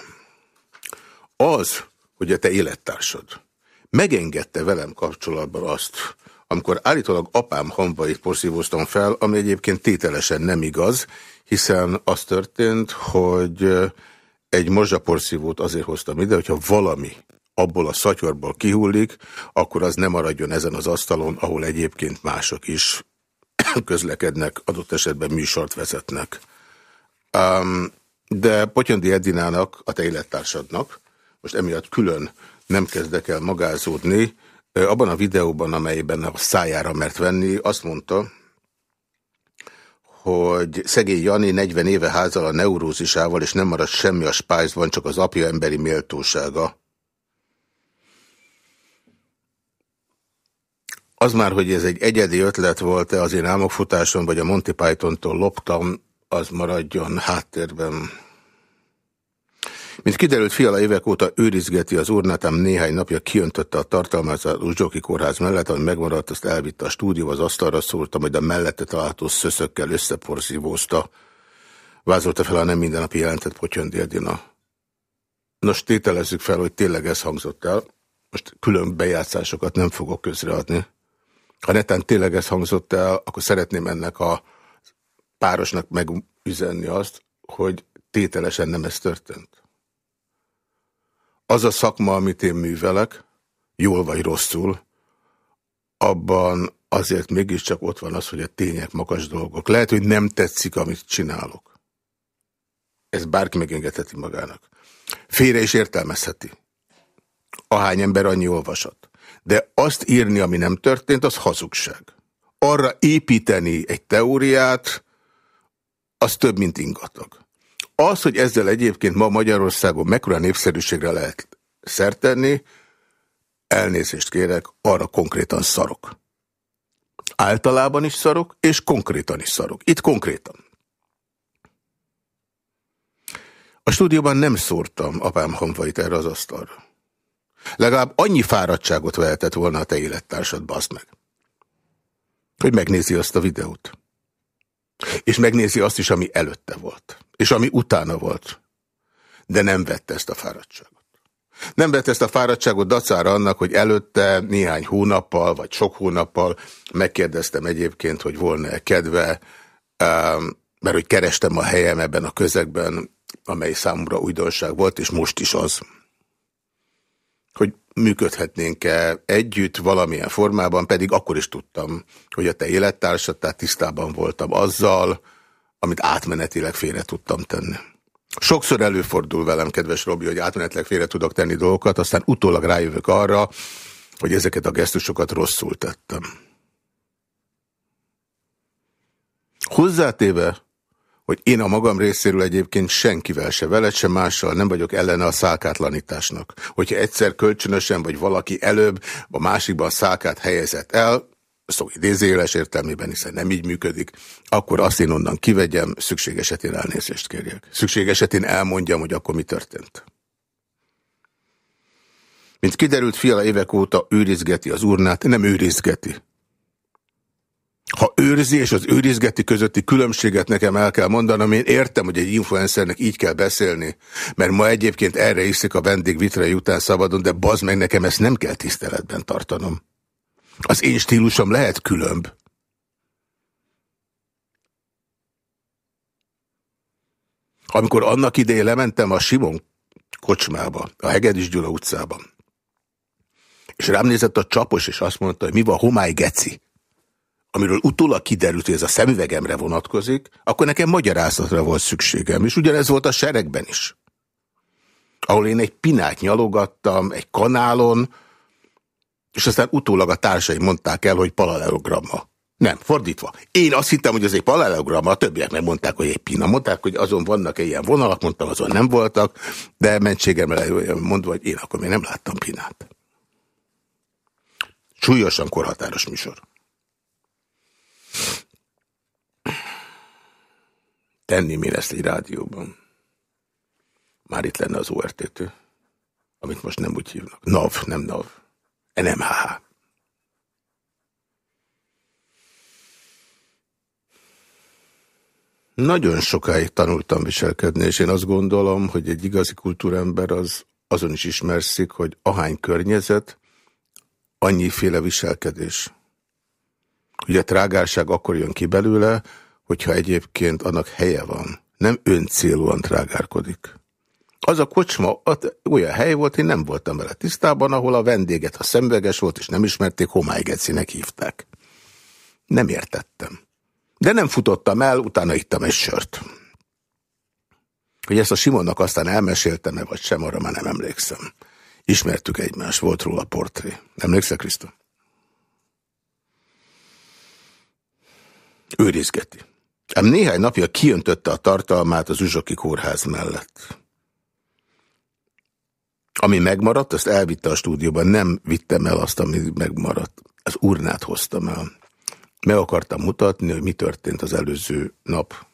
A: az, hogy a te élettársad megengedte velem kapcsolatban azt, amikor állítólag apám hamvait porszívóztam fel, ami egyébként tételesen nem igaz, hiszen az történt, hogy egy morzsaporszívót azért hoztam ide, hogyha valami abból a szatyorból kihullik, akkor az nem maradjon ezen az asztalon, ahol egyébként mások is közlekednek, adott esetben műsort vezetnek. Um, de Potyondi Edinának, a te élettársadnak, most emiatt külön nem kezdek el magázódni, abban a videóban, amelyben a szájára mert venni, azt mondta, hogy szegény Jani 40 éve házal a neurózisával, és nem marad semmi a spájzban, csak az apja emberi méltósága. Az már, hogy ez egy egyedi ötlet volt-e az én álmokfutáson, vagy a Monty Python-tól loptam, az maradjon háttérben. Mint kiderült, Fiala évek óta őrizgeti az urnát, ám néhány napja kiöntötte a tartalmát az Uzsoki kórház mellett, ami megmaradt, azt elvitte a stúdió, az asztalra szólta, majd a mellette található szöszökkel összeporzívózta. Vázolta fel a nem mindennapi jelentett Potyondi Edina. Nos, tételezzük fel, hogy tényleg ez hangzott el. Most külön bejátszásokat nem fogok közreadni. Ha netán tényleg ez hangzott el, akkor szeretném ennek a párosnak megüzenni azt, hogy tételesen nem ez történt. Az a szakma, amit én művelek, jól vagy rosszul, abban azért mégiscsak ott van az, hogy a tények magas dolgok. Lehet, hogy nem tetszik, amit csinálok. Ez bárki megengedheti magának. Félre is értelmezheti. Ahány ember annyi olvasat. De azt írni, ami nem történt, az hazugság. Arra építeni egy teóriát, az több, mint ingatag. Az, hogy ezzel egyébként ma Magyarországon mekkora népszerűségre lehet szertenni, elnézést kérek, arra konkrétan szarok. Általában is szarok, és konkrétan is szarok. Itt konkrétan. A stúdióban nem szórtam apám hamvait erre az asztalra. Legalább annyi fáradtságot vehetett volna a te élettársad, baszd meg. Hogy megnézi azt a videót. És megnézi azt is, ami előtte volt. És ami utána volt. De nem vette ezt a fáradtságot. Nem vette ezt a fáradtságot dacára annak, hogy előtte néhány hónappal, vagy sok hónappal megkérdeztem egyébként, hogy volna-e kedve, mert hogy kerestem a helyem ebben a közegben, amely számomra újdonság volt, és most is az, működhetnénk-e együtt valamilyen formában, pedig akkor is tudtam, hogy a te élettársad, tehát tisztában voltam azzal, amit átmenetileg félre tudtam tenni. Sokszor előfordul velem, kedves Robi, hogy átmenetileg félre tudok tenni dolgokat, aztán utólag rájövök arra, hogy ezeket a gesztusokat rosszul tettem. Hozzátéve, hogy én a magam részéről egyébként senkivel se, veled se mással nem vagyok ellene a szálkátlanításnak. Hogyha egyszer kölcsönösen vagy valaki előbb a másikban a szálkát helyezett el, szó idézőjeles értelmében, hiszen nem így működik, akkor azt én onnan kivegyem, szükség esetén elnézést kérjek. Szükség esetén elmondjam, hogy akkor mi történt. Mint kiderült, Fiala évek óta őrizgeti az urnát, nem őrizgeti. Őrzi és az őrizgeti közötti különbséget nekem el kell mondanom, én értem, hogy egy influencernek így kell beszélni, mert ma egyébként erre iszik a vendég vitrai után szabadon, de bazd meg nekem ezt nem kell tiszteletben tartanom. Az én stílusom lehet különb. Amikor annak idején lementem a Simon kocsmába, a Hegedűs Gyula utcában, és rám nézett a csapos, és azt mondta, hogy mi van, homály geci, amiről utólag kiderült, hogy ez a szemüvegemre vonatkozik, akkor nekem magyarázatra volt szükségem, és ugyanez volt a seregben is. Ahol én egy pinát nyalogattam, egy kanálon, és aztán utólag a társai mondták el, hogy paralelogramma. Nem, fordítva. Én azt hittem, hogy ez egy paralelogramma, a többiek meg mondták, hogy egy pina. Mondták, hogy azon vannak -e ilyen vonalak, mondtam, azon nem voltak, de mentségemre mondva, hogy én akkor még nem láttam pinát. Súlyosan korhatáros műsor. Tenni mi ezt egy rádióban. Már itt lenne az ORT-tő, amit most nem úgy hívnak. NAV, nem NAV. NMHH. Nagyon sokáig tanultam viselkedni, és én azt gondolom, hogy egy igazi kultúrember az azon is ismerszik, hogy ahány környezet, annyiféle viselkedés. Ugye a trágárság akkor jön ki belőle, hogyha egyébként annak helye van. Nem öncélúan trágárkodik. Az a kocsma olyan hely volt, én nem voltam vele tisztában, ahol a vendéget, ha szemveges volt, és nem ismerték, homálygecinek hívták. Nem értettem. De nem futottam el, utána ittam egy sört. Hogy ezt a Simonnak aztán elmeséltem-e, vagy sem, arra már nem emlékszem. Ismertük egymást, volt róla portré. Emlékszel, Krisztó? Őrizgeti. Ám néhány napja kiöntötte a tartalmát az Uzsoki kórház mellett. Ami megmaradt, azt elvitte a stúdióban, nem vittem el azt, ami megmaradt. Az urnát hoztam el. Meg akartam mutatni, hogy mi történt az előző nap,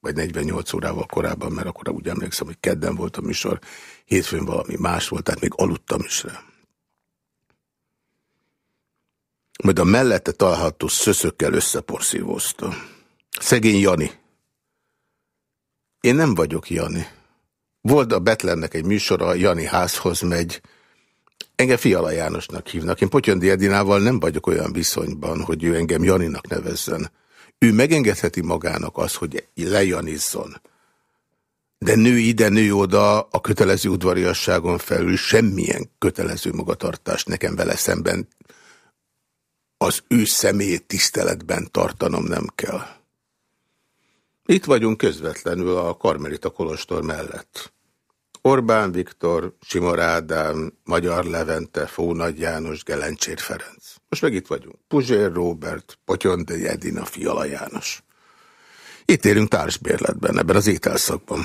A: vagy 48 órával korábban, mert akkor úgy emlékszem, hogy kedden volt a műsor, hétfőn valami más volt, tehát még aludtam is rá. Majd a mellette található szöszökkel összeporszívózta. Szegény Jani. Én nem vagyok Jani. Volt a Betlennek egy műsora, Jani házhoz megy. Engem Fiala Jánosnak hívnak. Én Potyondi Edinával nem vagyok olyan viszonyban, hogy ő engem Janinak nevezzen. Ő megengedheti magának azt, hogy lejanizzon. De nő ide, nő oda, a kötelező udvariasságon felül semmilyen kötelező magatartást nekem vele szemben az ő személyét tiszteletben tartanom nem kell. Itt vagyunk közvetlenül a Karmelita Kolostor mellett. Orbán Viktor, Simor Ádám, Magyar Levente, Fónagy János, Gelencsér Ferenc. Most meg itt vagyunk. Puzsér Robert, Potyonde Edina, Fiala János. Itt élünk társbérletben, ebben az ételszakban.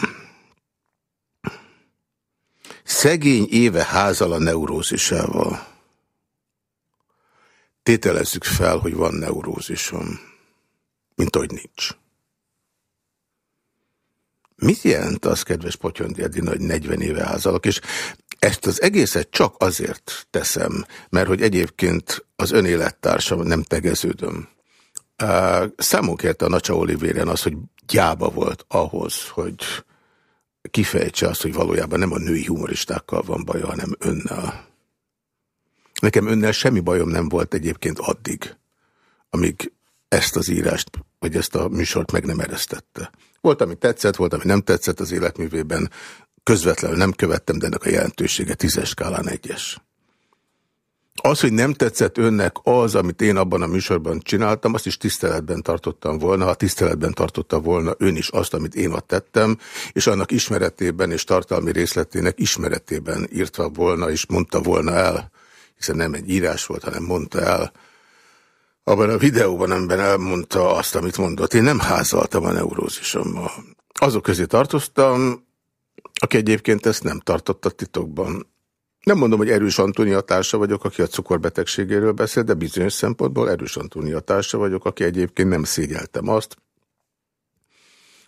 A: Szegény éve házal a neurózisával. Tételezzük fel, hogy van neurózisom, mint hogy nincs. Mit jelent az, kedves Potyondi Edina, hogy 40 éve házalak, és ezt az egészet csak azért teszem, mert hogy egyébként az önélettársam nem tegeződöm. Számon kérte a Nacsa Olivéren az, hogy gyába volt ahhoz, hogy kifejtse azt, hogy valójában nem a női humoristákkal van baja, hanem önnel. Nekem önnel semmi bajom nem volt egyébként addig, amíg ezt az írást, vagy ezt a műsort meg nem eresztette. Volt, ami tetszett, volt, ami nem tetszett az életművében, közvetlenül nem követtem, de ennek a jelentősége tízes skálán egyes. Az, hogy nem tetszett önnek az, amit én abban a műsorban csináltam, azt is tiszteletben tartottam volna, ha tiszteletben tartotta volna ön is azt, amit én ott tettem, és annak ismeretében és tartalmi részletének ismeretében írtva volna, és mondta volna el, hiszen nem egy írás volt, hanem mondta el, abban a videóban, amiben elmondta azt, amit mondott. Én nem házaltam a neurózisommal. Azok közé tartoztam, aki egyébként ezt nem tartotta titokban. Nem mondom, hogy erős Antónia társa vagyok, aki a cukorbetegségéről beszél, de bizonyos szempontból erős Antónia társa vagyok, aki egyébként nem szégyeltem azt,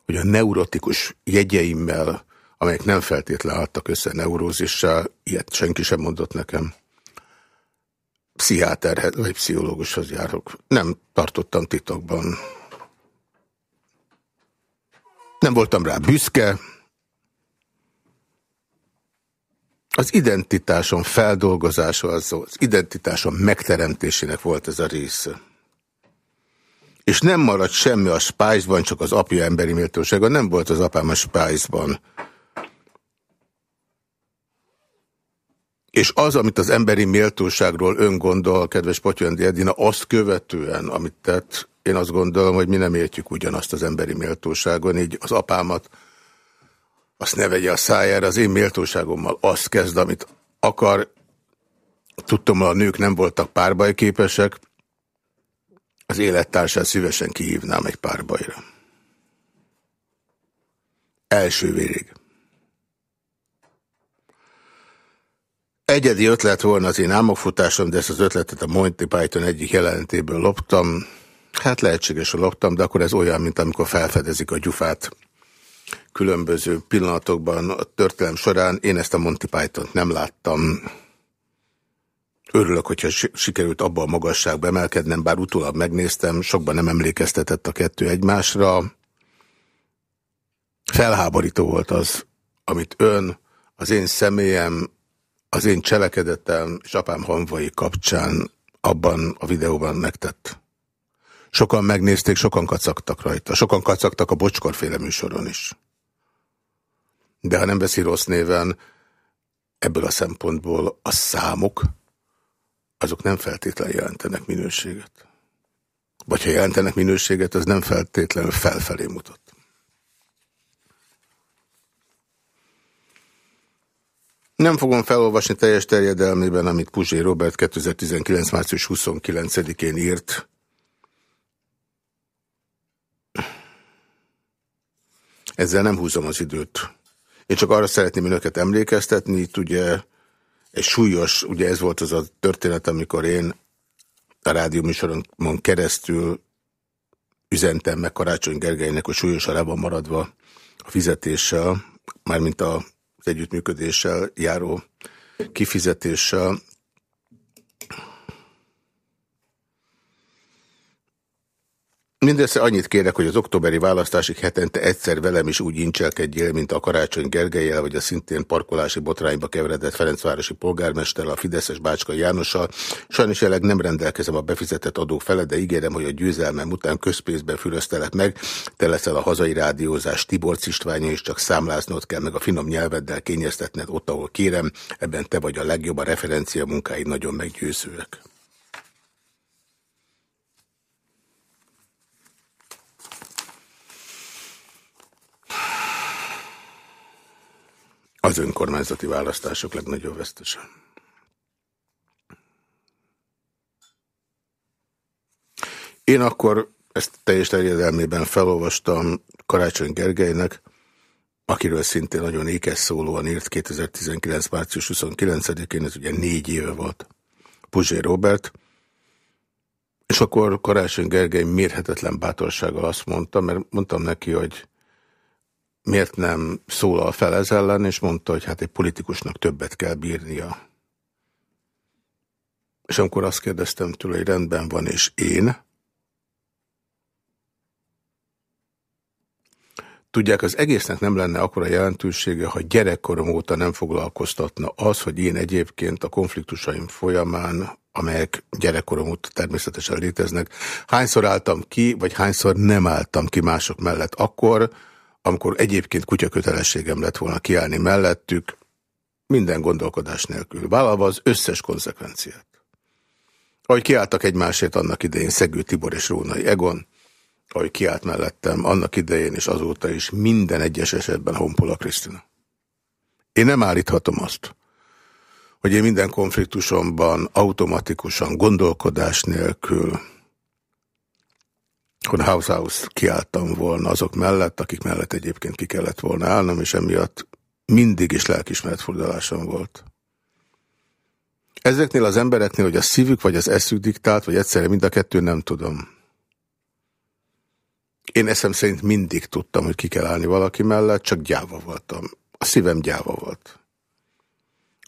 A: hogy a neurotikus jegyeimmel, amelyek nem feltétlenül álltak össze neurózissal, ilyet senki sem mondott nekem, pszichiáterhez vagy pszichológushoz járok. Nem tartottam titokban. Nem voltam rá büszke. Az identitásom feldolgozása, az, az identitásom megteremtésének volt ez a része. És nem maradt semmi a Spice-ban, csak az apja emberi méltósága. Nem volt az apám a Spice-ban. És az, amit az emberi méltóságról ön gondol, kedves Potyandi Edina, azt követően, amit tett, én azt gondolom, hogy mi nem értjük ugyanazt az emberi méltóságon, így az apámat azt ne vegye a szájára, az én méltóságommal azt kezd, amit akar. Tudtam, hogy a nők nem voltak párbajképesek, az élettársát szívesen kihívnám egy párbajra. Első vérig. Egyedi ötlet volna az én álmokfutásom, de ezt az ötletet a Monty Python egyik jelentéből loptam. Hát lehetséges, hogy loptam, de akkor ez olyan, mint amikor felfedezik a gyufát különböző pillanatokban a történelem során. Én ezt a Monty Python-t nem láttam. Örülök, hogyha sikerült abba a magasságba emelkednem, bár utólag megnéztem, sokban nem emlékeztetett a kettő egymásra. Felháborító volt az, amit ön, az én személyem, az én cselekedetem és apám hanvai kapcsán abban a videóban megtett. Sokan megnézték, sokan kacagtak rajta. Sokan kacagtak a bocskorféle műsoron is. De ha nem veszi rossz néven, ebből a szempontból a számok, azok nem feltétlenül jelentenek minőséget. Vagy ha jelentenek minőséget, az nem feltétlenül felfelé mutat. Nem fogom felolvasni teljes terjedelmében, amit Puzsé Robert 2019. március 29-én írt. Ezzel nem húzom az időt. Én csak arra szeretném önöket emlékeztetni, itt ugye egy súlyos, ugye ez volt az a történet, amikor én a rádió műsoromon keresztül üzentem meg Karácsony Gergelynek, hogy súlyosan le van maradva a fizetéssel, mármint a együttműködéssel járó kifizetéssel. Mindössze annyit kérek, hogy az októberi választásig hetente egyszer velem is úgy incselkedjél, mint a Karácsony Gergelyel, vagy a szintén parkolási botrányba keveredett Ferencvárosi polgármester, a Fideszes Bácska Jánossal. Sajnos jelenleg nem rendelkezem a befizetett adók fele, de ígérem, hogy a győzelmem után közpénzben füröztelek meg. Te leszel a hazai rádiózás Tibor Cistványi, és csak számláznod kell meg a finom nyelveddel kényeztetned ott, ahol kérem. Ebben te vagy a legjobb, a referencia munkáid nagyon meggyőzőek. Az önkormányzati választások legnagyobb vesztese. Én akkor ezt teljes terjedelmében felolvastam Karácsony Gergelynek, akiről szintén nagyon ékes szólóan írt 2019. március 29-én, ez ugye négy éve volt, Puzsé Robert, és akkor Karácsony Gergely mérhetetlen bátorsággal azt mondta, mert mondtam neki, hogy miért nem szólal fel ez ellen, és mondta, hogy hát egy politikusnak többet kell bírnia. És amikor azt kérdeztem tőle, hogy rendben van, és én, Tudják, az egésznek nem lenne akkora jelentősége, ha gyerekkorom óta nem foglalkoztatna az, hogy én egyébként a konfliktusaim folyamán, amelyek gyerekkorom óta természetesen léteznek, hányszor álltam ki, vagy hányszor nem álltam ki mások mellett akkor, amikor egyébként kutyakötelességem lett volna kiállni mellettük, minden gondolkodás nélkül, vállalva az összes konzekvenciát. Ahogy kiálltak egymásért annak idején Szegő Tibor és Rónai Egon, ahogy kiállt mellettem annak idején és azóta is minden egyes esetben Honpola Krisztina. Én nem állíthatom azt, hogy én minden konfliktusomban automatikusan, gondolkodás nélkül akkor House House kiálltam volna azok mellett, akik mellett egyébként ki kellett volna állnom, és emiatt mindig is lelkismeretfordulásom volt. Ezeknél az embereknél, hogy a szívük vagy az eszük diktált, vagy egyszerre mind a kettő, nem tudom. Én eszem szerint mindig tudtam, hogy ki kell állni valaki mellett, csak gyáva voltam. A szívem gyáva volt.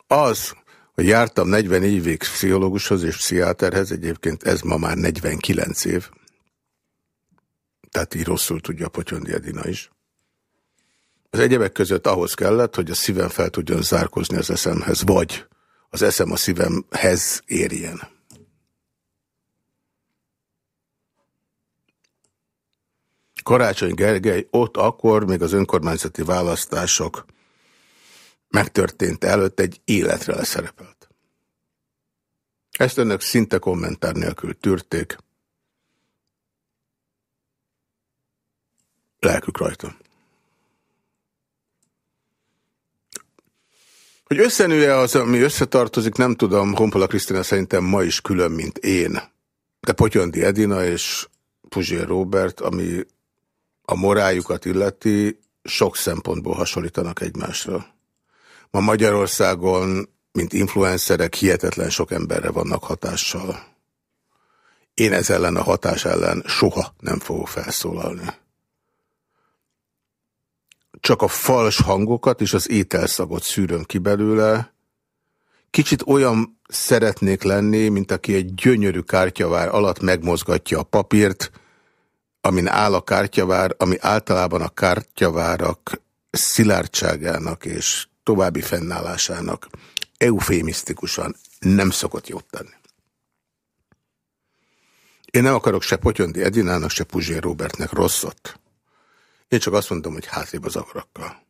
A: Az, hogy jártam 40 évig pszichológushoz és pszichiáterhez, egyébként ez ma már 49 év, tehát így rosszul tudja Potyondi Edina is. Az egyebek között ahhoz kellett, hogy a szívem fel tudjon zárkozni az eszemhez, vagy az eszem a szívemhez érjen. Karácsony Gergely ott akkor, még az önkormányzati választások megtörtént előtt egy életre leszerepelt. Ezt önök szinte kommentár nélkül tűrték. Lelkük rajta. Hogy összenője az, ami összetartozik, nem tudom, Honpola Krisztina szerintem ma is külön, mint én. De Potyondi Edina és Puzsér Robert, ami a morájukat illeti, sok szempontból hasonlítanak egymásra. Ma Magyarországon, mint influencerek, hihetetlen sok emberre vannak hatással. Én ez ellen a hatás ellen soha nem fogok felszólalni. Csak a fals hangokat és az ételszagot szűröm ki belőle. Kicsit olyan szeretnék lenni, mint aki egy gyönyörű kártyavár alatt megmozgatja a papírt, amin áll a kártyavár, ami általában a kártyavárak szilárdságának és további fennállásának eufémisztikusan nem szokott jót tenni. Én nem akarok se Potyondi Edinának, se Puzsér Robertnek rosszat. Én csak azt mondom, hogy hátrébb az agarakkal.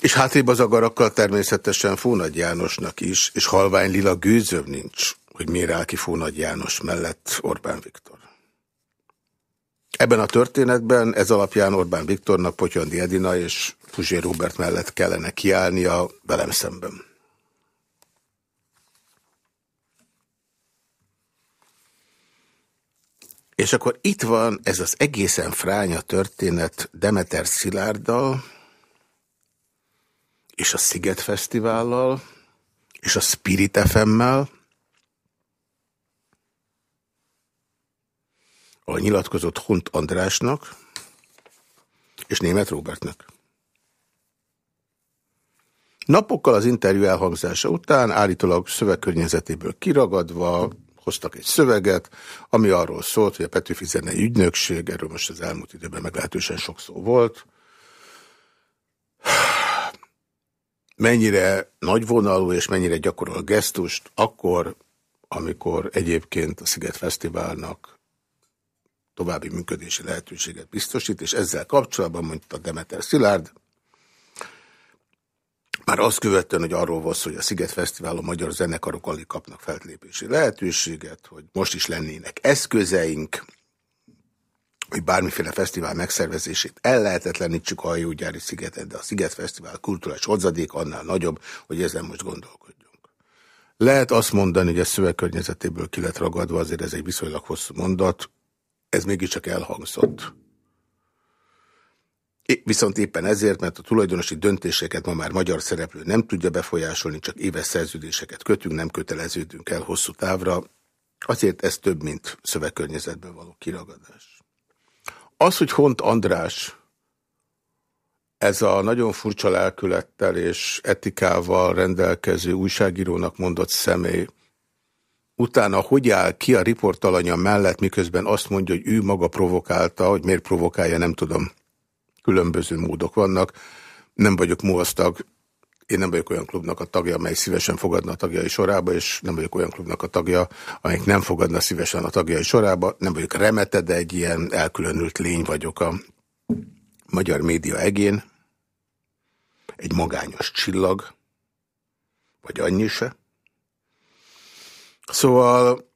A: És hátrébb az agarakkal természetesen Fónagy Jánosnak is, és halvány lila gőzöm nincs, hogy miért áll ki Fónagy János mellett Orbán Viktor. Ebben a történetben ez alapján Orbán Viktornak Potyondi Edina és Puzsér Robert mellett kellene kiállnia velem szemben. És akkor itt van ez az egészen fránya történet Demeter Szilárddal, és a Sziget Fesztivállal, és a Spirit FM-mel, a nyilatkozott Hont Andrásnak és német Robertnek. Napokkal az interjú elhangzása után állítólag szövegkörnyezetéből kiragadva hoztak egy szöveget, ami arról szólt, hogy a Petőfi Zenei Ügynökség, erről most az elmúlt időben meglehetősen sok szó volt, mennyire nagyvonalú és mennyire gyakorol gesztust, akkor, amikor egyébként a Sziget Fesztiválnak további működési lehetőséget biztosít, és ezzel kapcsolatban mondta Demeter Szilárd, már azt követően, hogy arról volt hogy a Sziget Fesztiválon magyar zenekarok alig kapnak feltlépési lehetőséget, hogy most is lennének eszközeink, hogy bármiféle fesztivál megszervezését el lehetetlenítsük a hajógyári szigetet, de a Sziget Fesztivál kulturális hozzadék annál nagyobb, hogy ezen most gondolkodjunk. Lehet azt mondani, hogy a szövegkörnyezetéből ki lett ragadva, azért ez egy viszonylag hosszú mondat, ez mégiscsak elhangzott. Viszont éppen ezért, mert a tulajdonosi döntéseket ma már magyar szereplő nem tudja befolyásolni, csak éves szerződéseket kötünk, nem köteleződünk el hosszú távra, azért ez több, mint szövegkörnyezetben való kiragadás. Az, hogy Hont András ez a nagyon furcsa lelkülettel és etikával rendelkező újságírónak mondott személy, utána hogy áll ki a riportalanya mellett, miközben azt mondja, hogy ő maga provokálta, hogy miért provokálja, nem tudom. Különböző módok vannak. Nem vagyok muasztag, én nem vagyok olyan klubnak a tagja, amely szívesen fogadna a tagjai sorába, és nem vagyok olyan klubnak a tagja, amelyik nem fogadna szívesen a tagjai sorába. Nem vagyok remete, de egy ilyen elkülönült lény vagyok a magyar média egén. Egy magányos csillag, vagy annyi se. Szóval,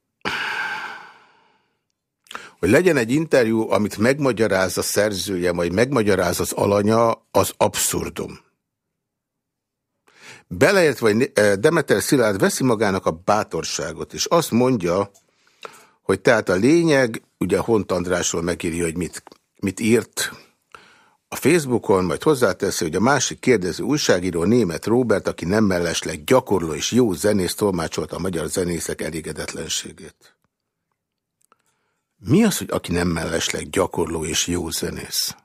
A: hogy legyen egy interjú, amit megmagyaráz a szerzője, majd megmagyaráz az alanya, az abszurdum. Beleért vagy eh, Demeter Szilárd veszi magának a bátorságot, és azt mondja, hogy tehát a lényeg, ugye Hont Andrásról megírja, hogy mit, mit írt a Facebookon, majd hozzáteszi, hogy a másik kérdező újságíró német Robert, aki nem mellesleg gyakorló és jó zenész tolmácsolta a magyar zenészek elégedetlenségét. Mi az, hogy aki nem mellesleg gyakorló és jó zenész?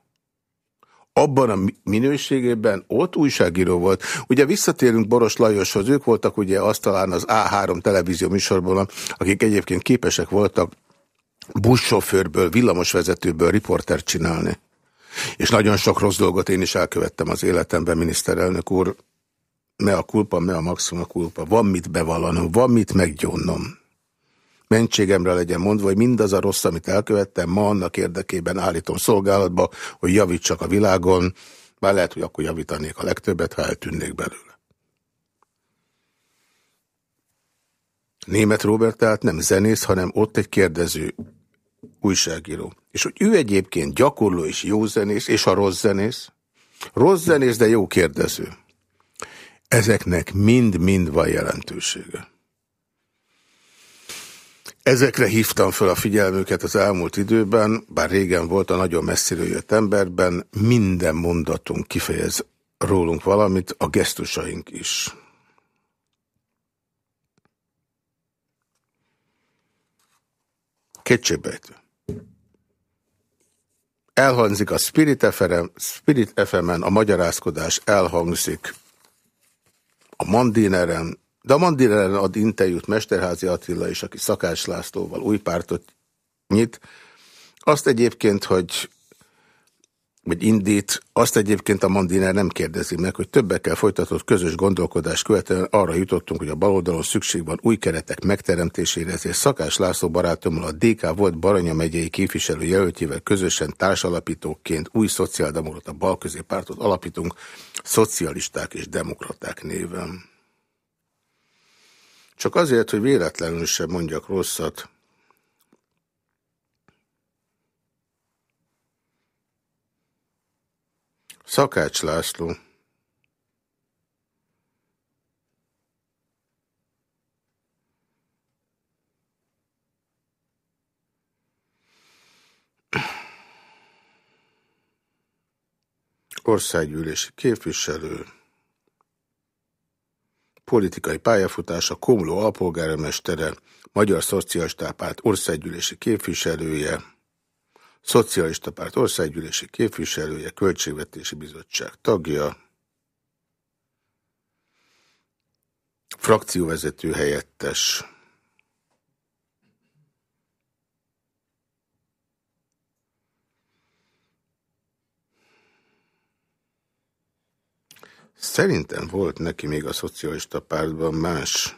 A: abban a minőségében ott újságíró volt. Ugye visszatérünk Boros Lajoshoz, ők voltak ugye azt talán az A3 televízió műsorból, akik egyébként képesek voltak buszsofőrből, villamosvezetőből riportert csinálni. És nagyon sok rossz dolgot én is elkövettem az életemben, miniszterelnök úr. Me a kulpa, me a maximum a kulpa. Van mit bevallanom, van mit meggyónnom mentségemre legyen mondva, hogy mindaz a rossz, amit elkövettem, ma annak érdekében állítom szolgálatba, hogy javítsak a világon, bár lehet, hogy akkor javítanék a legtöbbet, ha eltűnnék belőle. Német Robert tehát nem zenész, hanem ott egy kérdező újságíró. És hogy ő egyébként gyakorló és jó zenész, és a rossz zenész, rossz zenész, de jó kérdező. Ezeknek mind-mind van jelentősége. Ezekre hívtam fel a figyelmüket az elmúlt időben, bár régen volt a nagyon messziről jött emberben, minden mondatunk kifejez rólunk valamit, a gesztusaink is. Kétségbejtő. Elhangzik a Spirit FM, Spirit FM-en, a magyarázkodás elhangzik a Mandineren, de a Mandineren ad interjút Mesterházi Attila is, aki Szakács Lászlóval új pártot nyit. Azt egyébként, hogy vagy indít, azt egyébként a Mandiner nem kérdezi meg, hogy többekkel folytatott közös gondolkodás követően arra jutottunk, hogy a baloldalon szükség van új keretek megteremtésére, ezért Szakás László barátommal a DK volt Baranya megyei képviselő jelöltjével közösen társalapítóként új szociáldemokrata balközépártot alapítunk, szocialisták és demokraták néven. Csak azért, hogy véletlenül sem mondjak rosszat. Szakács László. Országgyűlési képviselő politikai pályafutása Komló alpolgármestere, Magyar Szocialista Párt országgyűlési képviselője, Szocialista Párt országgyűlési képviselője, Költségvetési Bizottság tagja, frakcióvezető helyettes, Szerintem volt neki még a szocialista pártban más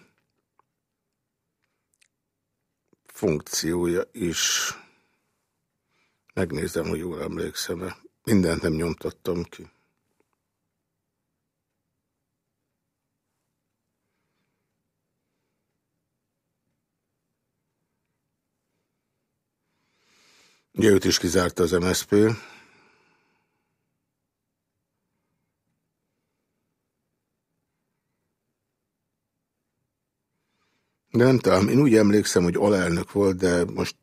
A: funkciója is. Megnézem, hogy jól emlékszem-e. Mindent nem nyomtattam ki. Ugye őt is kizárta az MSZP. De nem tudom, én úgy emlékszem, hogy alelnök volt, de most...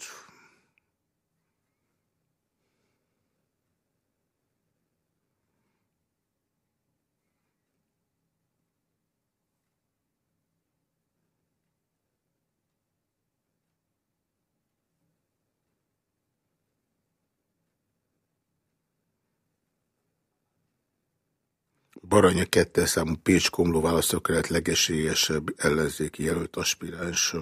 A: Baranya kettes számú Pécs Komló választókerület legesélyesebb ellenzéki jelölt aspiránsa.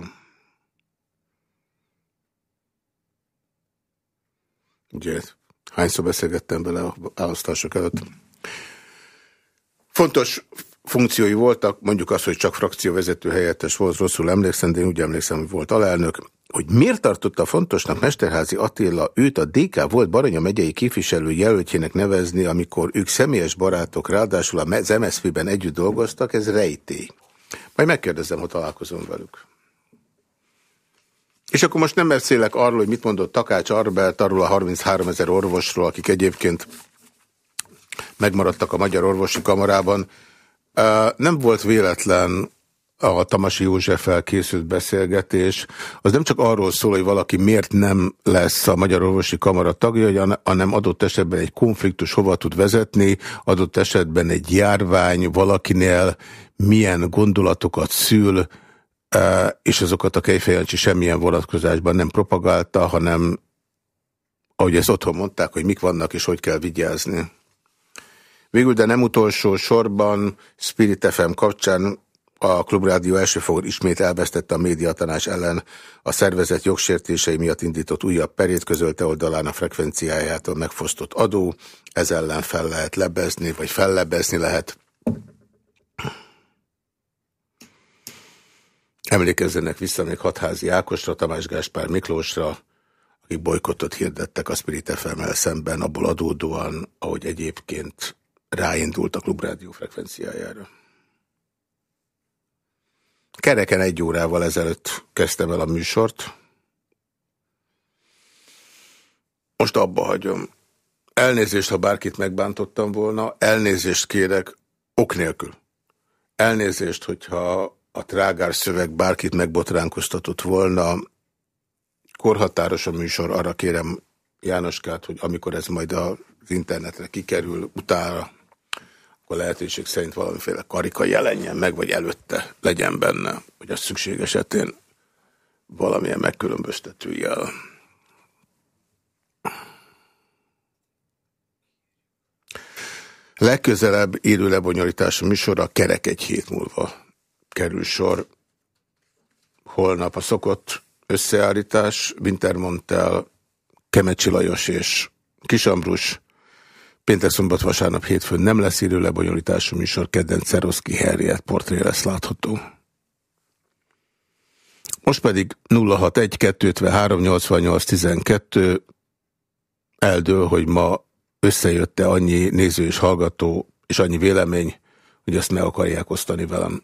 A: Ugye, hányszor beszélgettem bele a választások előtt. Fontos funkciói voltak, mondjuk az, hogy csak frakcióvezető helyettes volt, rosszul emlékszem, de én úgy emlékszem, hogy volt alelnök hogy miért tartotta fontosnak Mesterházi Attila őt a DK volt Baranya megyei képviselő jelöltjének nevezni, amikor ők személyes barátok, ráadásul az MSZP-ben együtt dolgoztak, ez rejtély. Majd megkérdezem, hogy találkozom velük. És akkor most nem beszélek arról, hogy mit mondott Takács Arbert, arról a 33 ezer orvosról, akik egyébként megmaradtak a Magyar Orvosi Kamarában, Nem volt véletlen a Tamasi Józseffel készült beszélgetés, az nem csak arról szól, hogy valaki miért nem lesz a Magyar Orvosi Kamara tagja, hanem adott esetben egy konfliktus hova tud vezetni, adott esetben egy járvány valakinél milyen gondolatokat szül, és azokat a Kejfejancsi semmilyen vonatkozásban nem propagálta, hanem ahogy ezt otthon mondták, hogy mik vannak és hogy kell vigyázni. Végül, de nem utolsó sorban Spirit FM kapcsán a Klubrádió első fogod ismét elvesztette a médiatanács ellen a szervezet jogsértései miatt indított újabb perét, közölte oldalán a frekvenciájától megfosztott adó, ez ellen fel lehet lebezni, vagy fellebezni lehet. Emlékezzenek vissza még Hatházi Ákosra, Tamás Gáspár Miklósra, akik bolykottot hirdettek a Spirit fm szemben, abból adódóan, ahogy egyébként ráindult a Klubrádió frekvenciájára. Kereken egy órával ezelőtt kezdtem el a műsort. Most abba hagyom. Elnézést, ha bárkit megbántottam volna, elnézést kérek ok nélkül. Elnézést, hogyha a trágár szöveg bárkit megbotránkoztatott volna. Korhatáros a műsor, arra kérem Jánoskát, hogy amikor ez majd az internetre kikerül, utána akkor lehetőség szerint valamiféle karika jelenjen meg, vagy előtte legyen benne, hogy az szükség esetén valamilyen megkülönböztető jel. Legközelebb élő lebonyolítású műsorra kerek egy hét múlva kerül sor. Holnap a szokott összeállítás, Wintermontel, Kemecsi Lajos és Kisambrus, Péntek, szombat, vasárnap, hétfőn nem lesz élő lebonyolítású műsor, kedden Ceroszki Harriet portré lesz látható. Most pedig 061 253 88 12 eldől, hogy ma összejötte annyi néző és hallgató, és annyi vélemény, hogy ezt meg akarják osztani velem.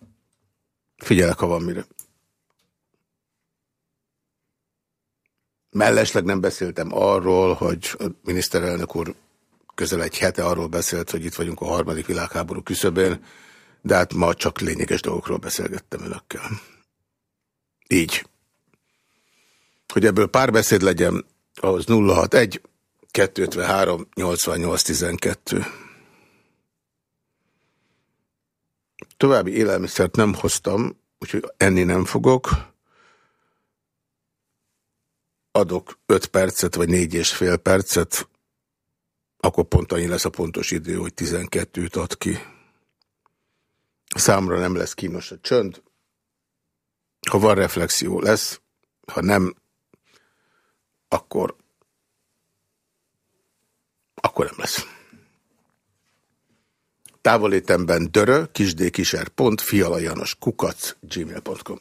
A: Figyelek, ha van mire. Mellesleg nem beszéltem arról, hogy a miniszterelnök úr közel egy hete arról beszélt, hogy itt vagyunk a harmadik világháború küszöbén, de hát ma csak lényeges dolgokról beszélgettem önökkel. Így. Hogy ebből párbeszéd legyen, ahhoz 061 253 88 12. További élelmiszert nem hoztam, úgyhogy enni nem fogok. Adok 5 percet, vagy 4 és fél percet, akkor pont annyi lesz a pontos idő, hogy 12-t ad ki. Számra nem lesz kínos a csönd. Ha van reflexió, lesz. Ha nem, akkor akkor nem lesz. Távolétemben dörö, kisdkiser pont, fialajanos kukac, gmail.com.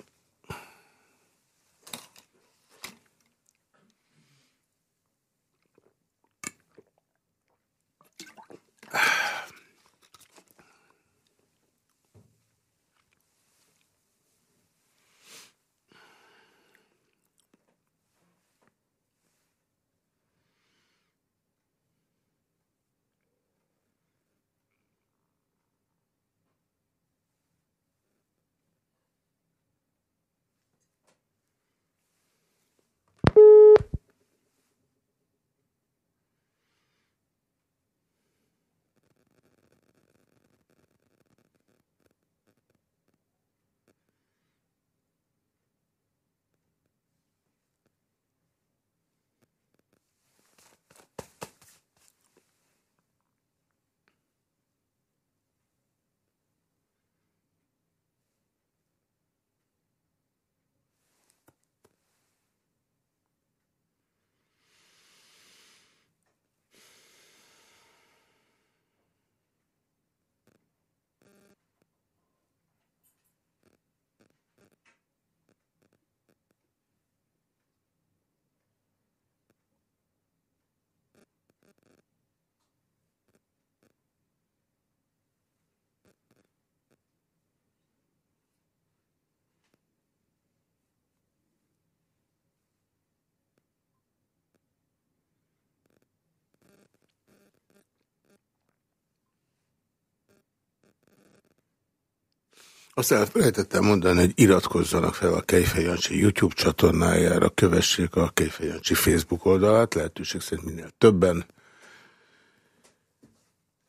A: Azt elfelejtettem mondani, hogy iratkozzanak fel a Kejfej YouTube csatornájára, kövessék a Kejfej Facebook oldalát, lehetőség szerint minél többen,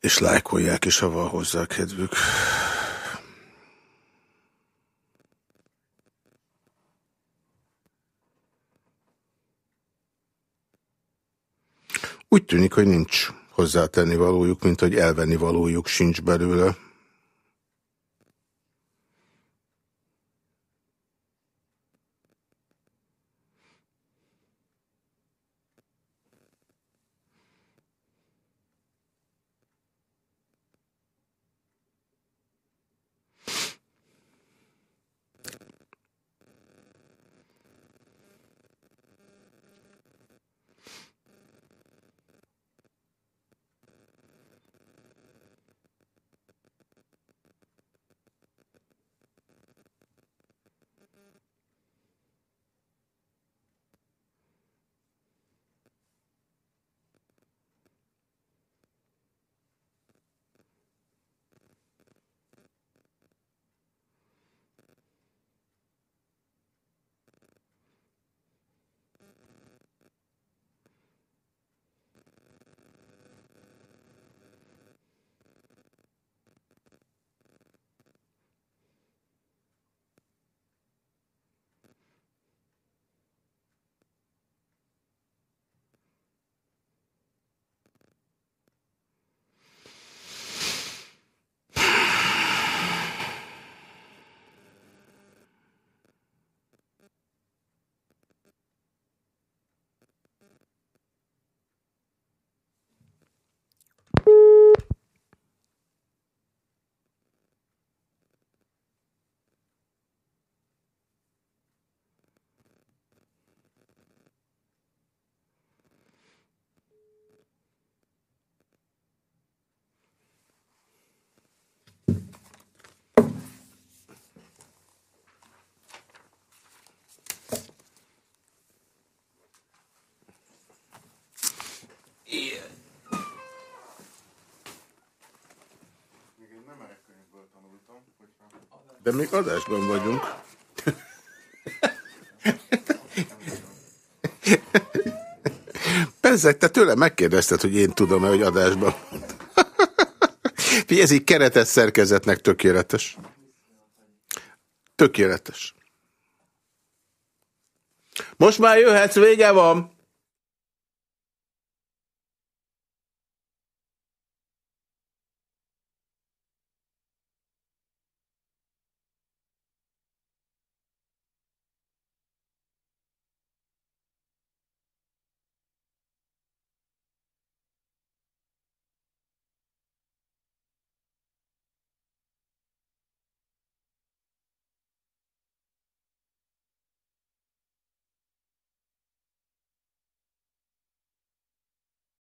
A: és lájkolják is, ha van hozzá kedvük. Úgy tűnik, hogy nincs hozzátenni valójuk, mint hogy elvenni valójuk sincs belőle. De még adásban vagyunk. Persze, te tőle megkérdezted, hogy én tudom-e, hogy adásban. Figyelj, ez így keretes szerkezetnek tökéletes. Tökéletes. Most már jöhetsz, vége van.